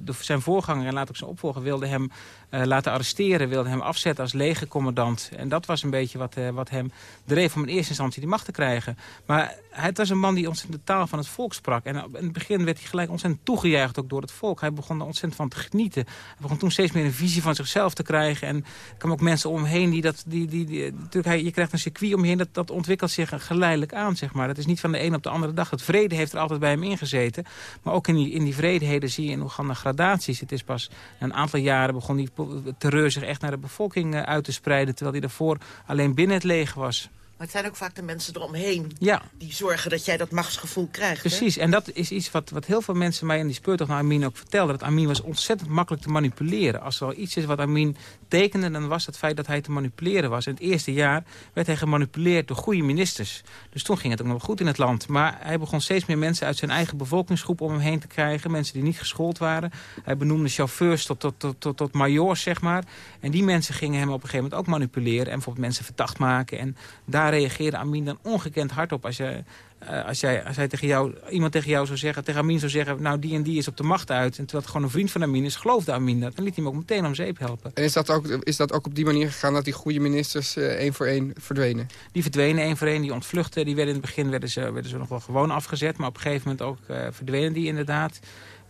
de, zijn voorganger en later ook zijn opvolger wilde hem uh, laten arresteren. Wilde hem afzetten als legercommandant. En dat was een beetje wat, uh, wat hem dreef om in eerste instantie die macht te krijgen. Maar het was een man die ontzettend de taal van het volk sprak. En in het begin werd hij gelijk ontzettend toegejuicht ook door het volk. Hij begon er ontzettend van te genieten. Hij begon toen steeds meer een visie van zichzelf te krijgen. En er kwamen ook mensen omheen die dat... Die, die, natuurlijk, hij, je krijgt een circuit om je heen, dat, dat ontwikkelt zich geleidelijk aan, zeg maar. Dat is niet van de een op de andere dag. Het vrede heeft er altijd bij hem ingezeten. Maar ook in die, in die vredeheden zie je in Oeganda gradaties. Het is pas een aantal jaren begon die terreur zich echt naar de bevolking uit te spreiden... terwijl hij daarvoor alleen binnen het leger was. Maar het zijn ook vaak de mensen eromheen ja. die zorgen dat jij dat machtsgevoel krijgt. Precies, hè? en dat is iets wat, wat heel veel mensen mij in die speurtocht naar Amin ook vertelden. Dat Amin was ontzettend makkelijk te manipuleren. Als er al iets is wat Amin tekende, dan was het feit dat hij te manipuleren was. In het eerste jaar werd hij gemanipuleerd door goede ministers. Dus toen ging het ook nog goed in het land. Maar hij begon steeds meer mensen uit zijn eigen bevolkingsgroep om hem heen te krijgen. Mensen die niet geschoold waren. Hij benoemde chauffeurs tot, tot, tot, tot, tot majoors, zeg maar. En die mensen gingen hem op een gegeven moment ook manipuleren. En bijvoorbeeld mensen verdacht maken. En daar reageerde Amin dan ongekend hard op. Als, je, uh, als, jij, als hij tegen jou, iemand tegen jou zou zeggen, tegen Amin zou zeggen... nou, die en die is op de macht uit. En terwijl het gewoon een vriend van Amin is, geloofde Amin dat. Dan liet hij hem ook meteen om zeep helpen. En is dat ook, is dat ook op die manier gegaan dat die goede ministers uh, één voor één verdwenen? Die verdwenen één voor één, die ontvluchten. Die werden in het begin werden ze, werden ze nog wel gewoon afgezet. Maar op een gegeven moment ook uh, verdwenen die inderdaad.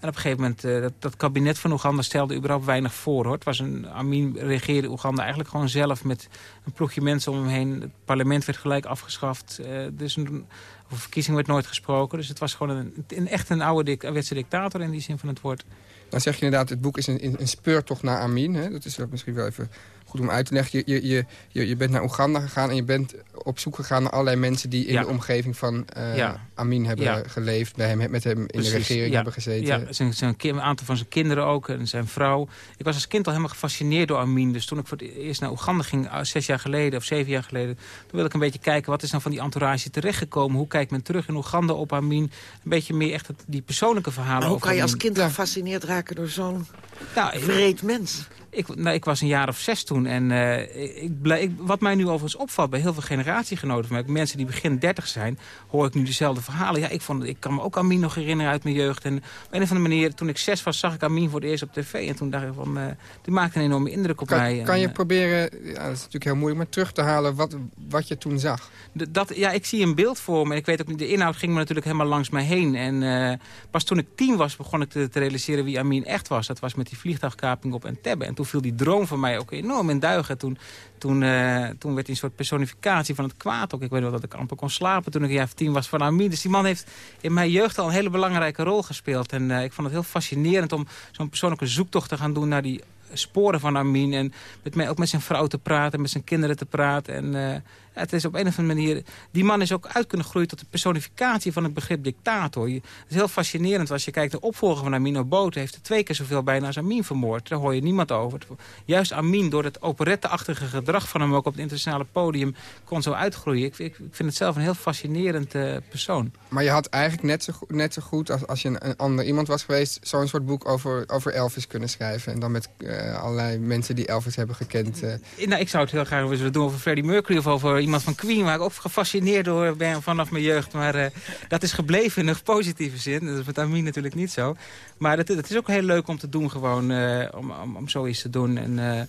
En op een gegeven moment, uh, dat, dat, kabinet van Oeganda stelde überhaupt weinig voor. Hoor. Het was een, Amin regeerde Oeganda eigenlijk gewoon zelf met een ploegje mensen om hem heen. Het parlement werd gelijk afgeschaft. Uh, dus een, verkiezing werd nooit gesproken. Dus het was gewoon een, een echt een oude dik, wetse dictator in die zin van het woord. Dan zeg je inderdaad, het boek is een, een speurtocht naar Amin. Hè? Dat is misschien wel even goed om uit te leggen. Je, je, je, je bent naar Oeganda gegaan en je bent op zoek gegaan naar allerlei mensen... die in Ja. de omgeving van uh, Ja. Amin hebben Ja. geleefd. Bij hem, met hem in Precies, de regering ja. hebben gezeten. Ja, zijn, zijn, een aantal van zijn kinderen ook en zijn vrouw. Ik was als kind al helemaal gefascineerd door Amin. Dus toen ik voor het eerst naar Oeganda ging, ah, zes jaar geleden of zeven jaar geleden... toen wilde ik een beetje kijken, wat is nou van die entourage terechtgekomen? Hoe kijkt men terug in Oeganda op Amin? Een beetje meer echt het, die persoonlijke verhalen Maar hoe over kan je als kind gefascineerd raken door zo'n Nou, vreed mens? Ik, nou, ik was een jaar of zes toen. En eh, ik, ik, wat mij nu overigens opvalt bij heel veel generatiegenoten van mij... mensen die begin dertig zijn, hoor ik nu dezelfde verhalen. Ja, ik, vond, ik kan me ook Amin nog herinneren uit mijn jeugd. En op een of andere manier, toen ik zes was, zag ik Amin voor het eerst op tv. En toen dacht ik van, eh, die maakte een enorme indruk op mij. Kan, kan En, je eh, proberen, ja, dat is natuurlijk heel moeilijk... maar terug te halen wat, wat je toen zag? Dat, ja, ik zie een beeld voor me. En ik weet ook niet, de inhoud ging me natuurlijk helemaal langs mij heen. En pas toen ik tien was, begon ik te, te realiseren wie Amin echt was. Dat was met die vliegtuigkaping op Entebbe. En toen viel die droom van mij ook enorm in duigen. Toen, toen, eh, toen werd hij een soort personificatie van het kwaad ook. Ik weet wel dat ik amper kon slapen toen ik een jaar of tien was van Amin. Dus die man heeft in mijn jeugd al een hele belangrijke rol gespeeld. En eh, ik vond het heel fascinerend om zo'n persoonlijke zoektocht te gaan doen naar die sporen van Amin. En met mij, ook met zijn vrouw te praten, met zijn kinderen te praten. En eh, het is op een of andere manier... Die man is ook uit kunnen groeien tot de personificatie van het begrip dictator. Je, het is heel fascinerend als je kijkt. De opvolger van Amin Obote heeft er twee keer zoveel bijna als Amin vermoord. Daar hoor je niemand over. Juist Amin, door het operetteachtige gedrag van hem ook op het internationale podium... kon zo uitgroeien. Ik, ik, ik vind het zelf een heel fascinerend eh, persoon. Maar je had eigenlijk net zo, net zo goed, als, als je een, een ander iemand was geweest... zo'n soort boek over, over Elvis kunnen schrijven. En dan met eh, allerlei mensen die Elvis hebben gekend. Eh, Nou, ik zou het heel graag willen doen over Freddie Mercury of over iemand van Queen... waar ik ook gefascineerd door ben vanaf mijn jeugd. Maar eh, dat is gebleven in een positieve zin. Dat is met Amin natuurlijk niet zo. Maar het is ook heel leuk om te doen gewoon, eh, om, om, om zoiets te doen. En, eh,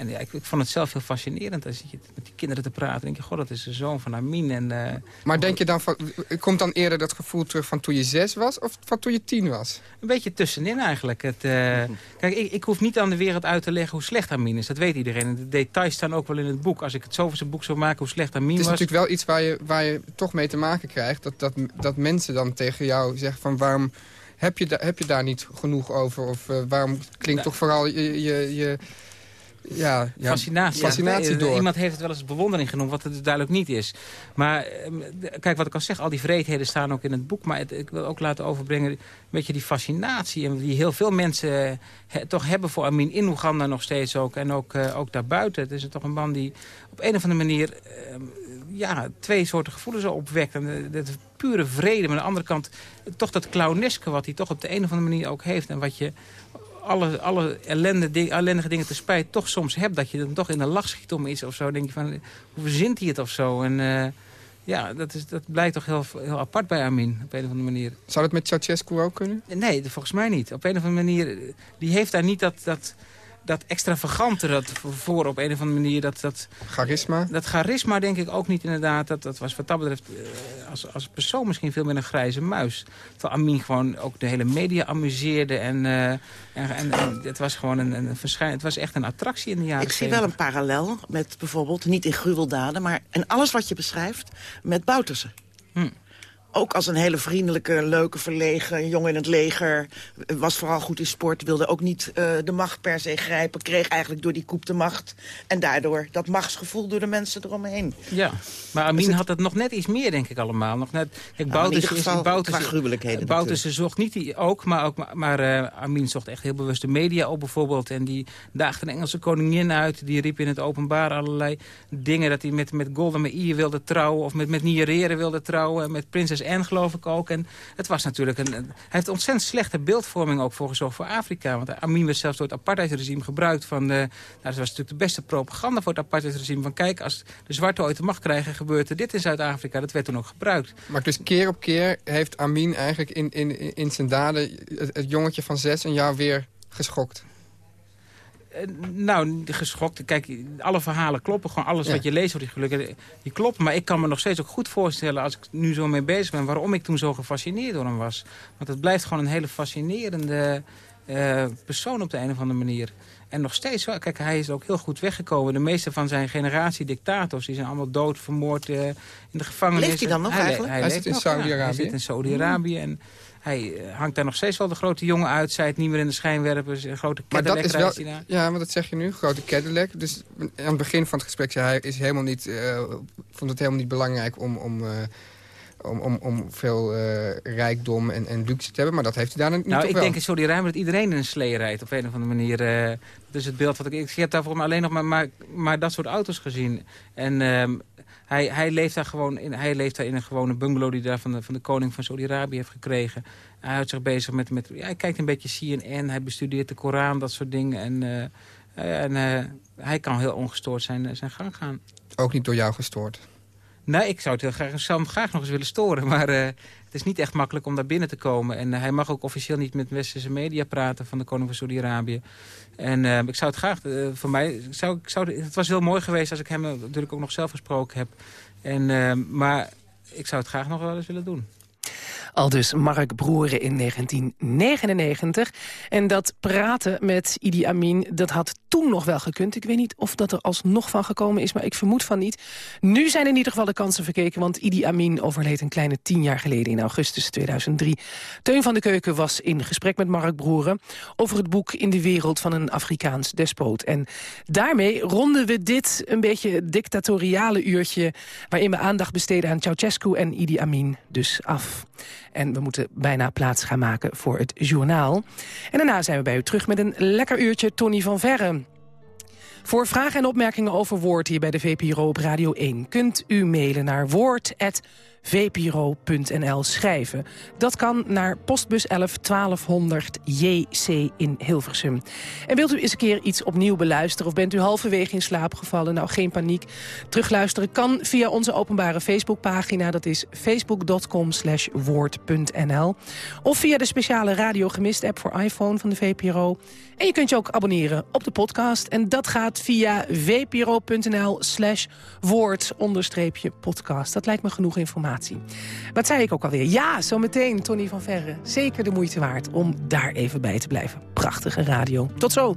En ja, ik, ik, vond het zelf heel fascinerend. Als je met die kinderen te praten, denk je, god, dat is de zoon van Amin. En, uh, maar denk je dan, van, komt dan eerder dat gevoel terug van toen je zes was... of van toen je tien was? Een beetje tussenin eigenlijk. Het, uh, kijk, ik, ik, hoef niet aan de wereld uit te leggen hoe slecht Amin is. Dat weet iedereen. En de details staan ook wel in het boek. Als ik het zo voor zijn boek zou maken, hoe slecht Amin was... Het is natuurlijk wel iets waar je, waar je toch mee te maken krijgt. Dat, dat, dat mensen dan tegen jou zeggen van waarom... Heb je, heb je daar niet genoeg over? Of uh, waarom klinkt toch vooral je, je, je ja, ja, fascinatie, fascinatie door. Iemand heeft het wel eens bewondering genoemd, wat het dus duidelijk niet is. Maar ehm, kijk, wat ik al zeg, al die vreedheden staan ook in het boek. Maar het, ik wil ook laten overbrengen, een beetje die fascinatie... die heel veel mensen toch hebben voor Amin in Oeganda nog steeds ook. En ook, uh, ook daarbuiten. Het is toch een man die op een of andere manier... Uh, ja, twee soorten gevoelens opwekt. En de, pure vrede, maar aan de andere kant toch dat clowneske... wat hij toch op de een of andere manier ook heeft. En wat je alle, alle ellende, ellendige dingen te spijt toch soms hebt. Dat je dan toch in de lach schiet om iets of zo. denk je van, hoe verzint hij het of zo? En uh, ja, dat, is, dat blijkt toch heel, heel apart bij Amin, op een of andere manier. Zou dat met Ceausescu ook kunnen? Nee, volgens mij niet. Op een of andere manier, die heeft daar niet dat... dat dat extravagante dat voor op een of andere manier. Dat, dat, charisma? Dat charisma denk ik ook niet inderdaad. Dat, dat was wat dat betreft uh, als, als persoon misschien veel meer een grijze muis. Terwijl Amin gewoon ook de hele media amuseerde. En, uh, en, en, en, het was gewoon een, een verschijn, Het was echt een attractie in de jaren Ik zie wel een parallel met bijvoorbeeld, niet in gruweldaden... maar en alles wat je beschrijft met Boutersen. Hm ook als een hele vriendelijke, leuke, verlegen jongen in het leger. Was vooral goed in sport, wilde ook niet uh, de macht per se grijpen. Kreeg eigenlijk door die koep de macht. En daardoor dat machtsgevoel door de mensen eromheen. Ja, maar Amin het... had het nog net iets meer, denk ik allemaal. Nog net, kijk, nou, Bouterse, is, Bouterse, gruwelijkheden Bouterse zocht niet die ook, maar, ook, maar uh, Amin zocht echt heel bewust de media op bijvoorbeeld. En die daagde een Engelse koningin uit. Die riep in het openbaar allerlei dingen. Dat hij met, met Golden Meir wilde trouwen. Of met, met Nyerere wilde trouwen. En met prinses en geloof ik ook. En het was natuurlijk een, hij heeft ontzettend slechte beeldvorming ook voor gezorgd voor Afrika. Want Amin werd zelfs door het apartheidsregime gebruikt. Van nou, dat was natuurlijk de beste propaganda voor het apartheidsregime. Van kijk, als de zwarte ooit de macht krijgen, gebeurt er dit in Zuid-Afrika. Dat werd toen ook gebruikt. Maar dus keer op keer heeft Amin eigenlijk in, in, in zijn daden het, het jongetje van zes een jaar weer geschokt. Uh, nou, geschokt. Kijk, alle verhalen kloppen. Gewoon alles wat je leest over die gelukken, die klopt. Maar ik kan me nog steeds ook goed voorstellen, als ik nu zo mee bezig ben... waarom ik toen zo gefascineerd door hem was. Want het blijft gewoon een hele fascinerende uh, persoon op de een of andere manier. En nog steeds, kijk, hij is ook heel goed weggekomen. De meeste van zijn generatie dictators, die zijn allemaal dood, vermoord uh, in de gevangenis. Leeft hij dan nog hij, eigenlijk? Hij, hij zit in Saudi-Arabië. Hij zit in Saudi-Arabië en... Hij eh, hangt daar nog steeds wel de grote jongen uit. Zij het niet meer in de schijnwerpers. Een grote Cadillac maar dat is wel, Ja, maar dat zeg je nu. Grote Cadillac. Dus aan het begin van het gesprek zei hij... Is helemaal niet, uh, vond het helemaal niet belangrijk om... om uh, om, om, om veel uh, rijkdom en, en luxe te hebben. Maar dat heeft hij daar niet Nou, ik wel. denk in Saudi-Arabië dat iedereen in een slee rijdt. Op een of andere manier. Uh, dat is het beeld wat ik... Ik heb daar volgens mij alleen nog maar, maar, maar dat soort auto's gezien. En uh, hij, hij leeft daar gewoon in, hij leeft daar in een gewone bungalow... die daar van de, van de koning van Saudi-Arabië heeft gekregen. Hij houdt zich bezig met... met ja, hij kijkt een beetje CNN, hij bestudeert de Koran, dat soort dingen. En, uh, en hij kan heel ongestoord zijn, zijn gang gaan. Ook niet door jou gestoord? Nee, ik zou, het heel graag, zou hem graag nog eens willen storen. Maar uh, het is niet echt makkelijk om daar binnen te komen. En hij mag ook officieel niet met westerse media praten van de koning van Saudi-Arabië. En uh, ik zou het graag, voor mij, zou, ik zou, het was heel mooi geweest als ik hem natuurlijk ook nog zelf gesproken heb. En, maar ik zou het graag nog wel eens willen doen. Al dus Mark Broeren in 1999. En dat praten met Idi Amin, dat had toen nog wel gekund. Ik weet niet of dat er alsnog van gekomen is, maar ik vermoed van niet. Nu zijn in ieder geval de kansen verkeken, want Idi Amin overleed een kleine tien jaar geleden in augustus 2003. Teun van de Keuken was in gesprek met Mark Broeren over het boek In de wereld van een Afrikaans despoot. En daarmee ronden we dit een beetje dictatoriale uurtje... waarin we aandacht besteden aan Ceausescu en Idi Amin dus af. En we moeten bijna plaats gaan maken voor het journaal. En daarna zijn we bij u terug met een lekker uurtje Tony van Verre. Voor vragen en opmerkingen over Woord hier bij de VPRO op Radio 1... kunt u mailen naar woord@ vpro.nl schrijven. Dat kan naar postbus 11 1200 JC in Hilversum. En wilt u eens een keer iets opnieuw beluisteren... of bent u halverwege in slaap gevallen? Nou, geen paniek. Terugluisteren kan via onze openbare Facebookpagina. Dat is facebook.com woord.nl. Of via de speciale Radio Gemist app voor iPhone van de VPRO. En je kunt je ook abonneren op de podcast. En dat gaat via vpro.nl slash woord podcast. Dat lijkt me genoeg informatie. Wat zei ik ook alweer? Ja, zometeen Tony van Verre. Zeker de moeite waard om daar even bij te blijven. Prachtige radio. Tot zo.